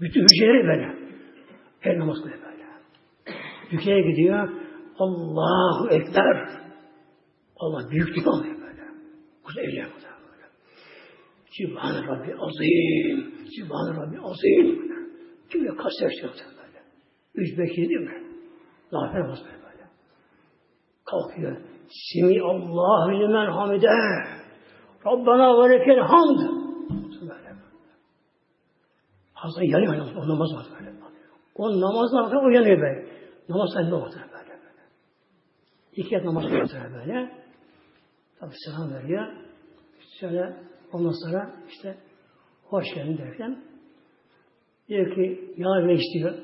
S1: Bütün hücreleri böyle. Her namaz kılıyor böyle. Rüküye gidiyor. Allahu Ekber. Allah büyüklük alıyor böyle. Kuz evliya böyle. Sübhane Rabbi azim. Sübhane Rabbi azim. Kim ya kaç yaşıyor böyle. Üç beş değil mi? Zafer namaz böyle böyle. Kalkıyor. Simi Allahu limen hamide. Rabbana ve lekel hamd. Hazreti yanıyor namaz. O namaz var böyle. O namazdan sonra uyanıyor böyle. Namaz sahibinde olmadı böyle böyle. İki yat namaz kılıyor böyle. Tabi selam veriyor. Şöyle ondan sonra işte hoş geldin derken diyor ki ya Reis diyor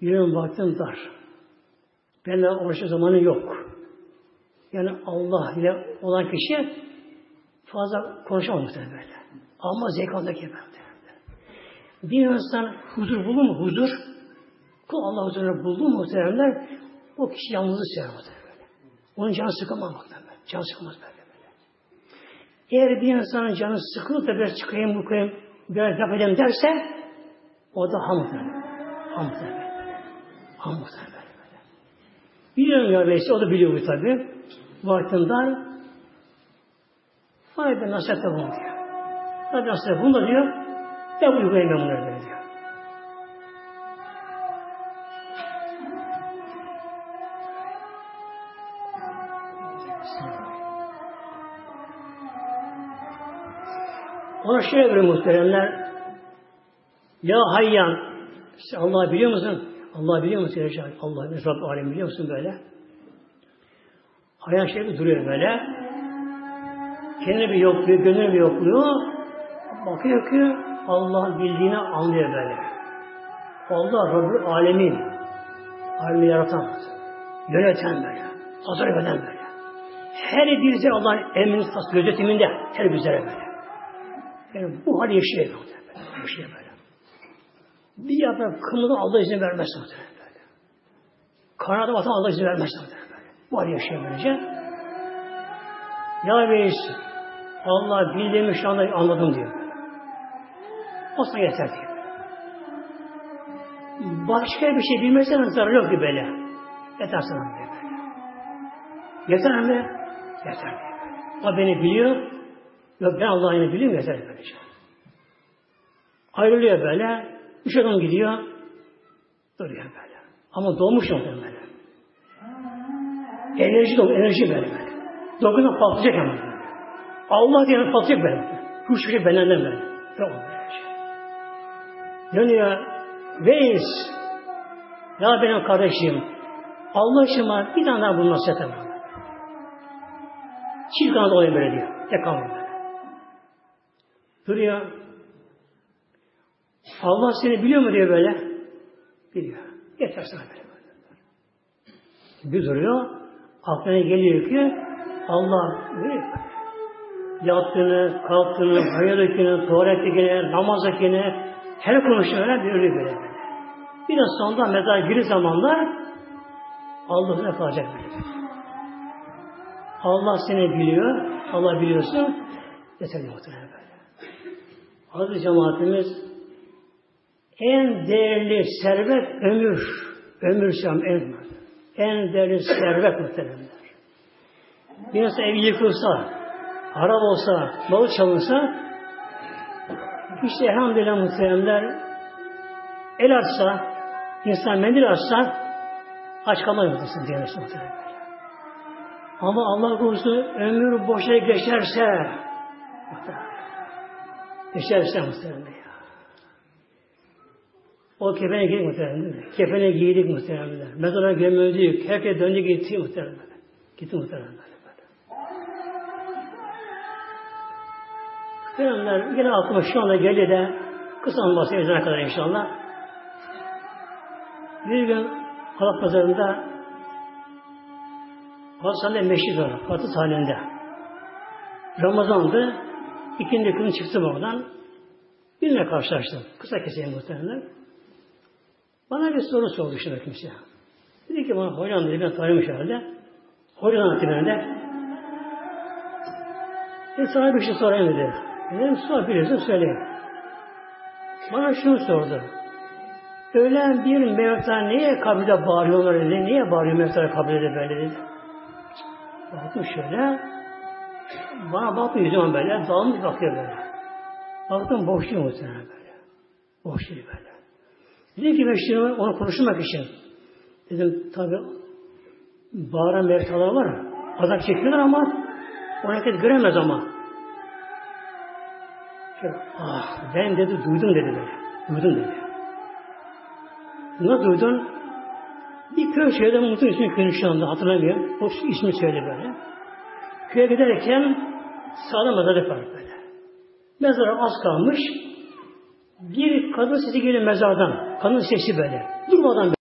S1: yürüyorum vaktim dar. Benimle uğraşacak zamanı yok. Yani Allah ile olan kişi fazla konuşamaz böyle. Ama zekandaki böyle. Bir insan huzur bulur mu? Huzur. Kul Allah huzurunu buldu mu muhteremler? O kişi yalnızlık sever muhteremler. Onun canı sıkılmaz muhteremler. Can sıkılmaz böyle böyle. Eğer bir insanın canı sıkılır da biraz çıkayım, bu koyayım, biraz yapacağım derse o da ham muhteremler. Ham ya Veysi, o da biliyor bu tabi. Vaktinden Vay be nasihatte bulun diyor. Tabi nasihatte bulun diyor. Ben uygulayayım ben bunları diyor. Ona şöyle böyle muhteremler Ya Hayyan Allah biliyor musun? Allah biliyor musun? Allah biliyor Rabb alem biliyor musun böyle? Hayyan şey duruyor böyle. Kendini bir yokluyor, gönlünü bir yokluyor. Bakıyor ki Allah bildiğini anlıyor böyle. Allah Rabbül Alemin. Alemi yaratan. Yöneten böyle. Tasarruf eden böyle. Her birisi Allah'ın emrinin gözetiminde. Her bizlere böyle. Yani bu hal yaşıyor böyle. Böyle. Bir yaprak kımıldan Allah izin vermez böyle. Kanada vatan Allah izin vermez böyle. Bu hal yaşıyor böylece. Ya Reis Allah bildiğimi şu anda anladım diyor. Olsa yeter diyor. Başka bir şey bilmesen zarar yok ki böyle. Yeter sana diyor böyle. Yeter mi? Yeter diyor. O beni biliyor. Yok ben Allah'ını biliyorum yeter böylece. Şey. Ayrılıyor böyle. Üç adam gidiyor. Duruyor böyle. Ama doğmuş yok böyle. Enerji dolu, enerji böyle. Dokunan patlayacak ama. Allah diye patlayacak böyle. Hiçbir şey benden böyle. Şey. Dönüyor. Veys. Ya benim kardeşim. Allah aşkına bir tane daha bunu nasihat edin. Çift kanat olayım böyle diyor. Kanat böyle. Duruyor. Allah seni biliyor mu diyor böyle. Biliyor. Yeter sana böyle. Bir duruyor. Aklına geliyor ki Allah biliyor. Yattığını, kalktığını, hayırdakini, tuvalettekini, namazdakini, her konuşuyorlar bir ölü böyle. Biraz sonra mezar giri zamanlar Allah'ına kalacak böyle. Allah seni biliyor, Allah biliyorsun, yeterli muhtemelen böyle. Aziz cemaatimiz en değerli servet ömür. Ömür şam en en değerli servet muhtemelenler. Bir insan evi yıkılsa, harap olsa, balık çalınsa işte elhamdülillah muhteremler el açsa, İnsan mendil açsa aç kalmaz muhtemelen böyle. Ama Allah korusun ömür boşa geçerse geçerse muhtemelen ya. O kefene giydik muhtemelen? Kefene giydik muhtemelen. Mezara gömüldük. Herkes döndü gitti muhtemelen. Gitti muhtemelen. Muhtemelen yine aklıma şu anda geldi de kısa olması ezana kadar inşallah. Bir gün Halk Pazarı'nda Hasan'da meşhur var. Fatih halinde. Ramazan'dı. İkindi gün çıktım oradan. Birine karşılaştım. Kısa keseyim muhtemelen. Bana bir soru sordu şimdi kimse. Dedi ki bana hocam dedi ben tanımış herhalde. Hoca anlattı bana de. E sana bir şey sorayım dedi. Dedim sor biliyorsun söyleyeyim. Bana şunu sordu. Ölen bir mevta niye kabirde bağırıyorlar dedi. Niye bağırıyor mevta kabirde böyle dedi. Baktım şöyle. Bana baktı yüzüme böyle. Dalmış bakıyor böyle. Baktım boşluğu muhtemelen böyle. Boşluğu böyle. Dedim ki ben şimdi onu konuşmak için. Dedim tabi bağıran mevtalar var. Azap çekiyorlar ama o herkes göremez ama. Şöyle, ah ben dedi duydum dedi böyle. Duydum dedi. Ne duydun? Bir köy söyledi, Mutlu ismi köyün şu anda hatırlamıyorum. O ismi söyledi böyle. Köye giderken sağda mezarı var böyle. Mezara az kalmış. Bir kadın sesi geliyor mezardan. Kadın sesi böyle. Durmadan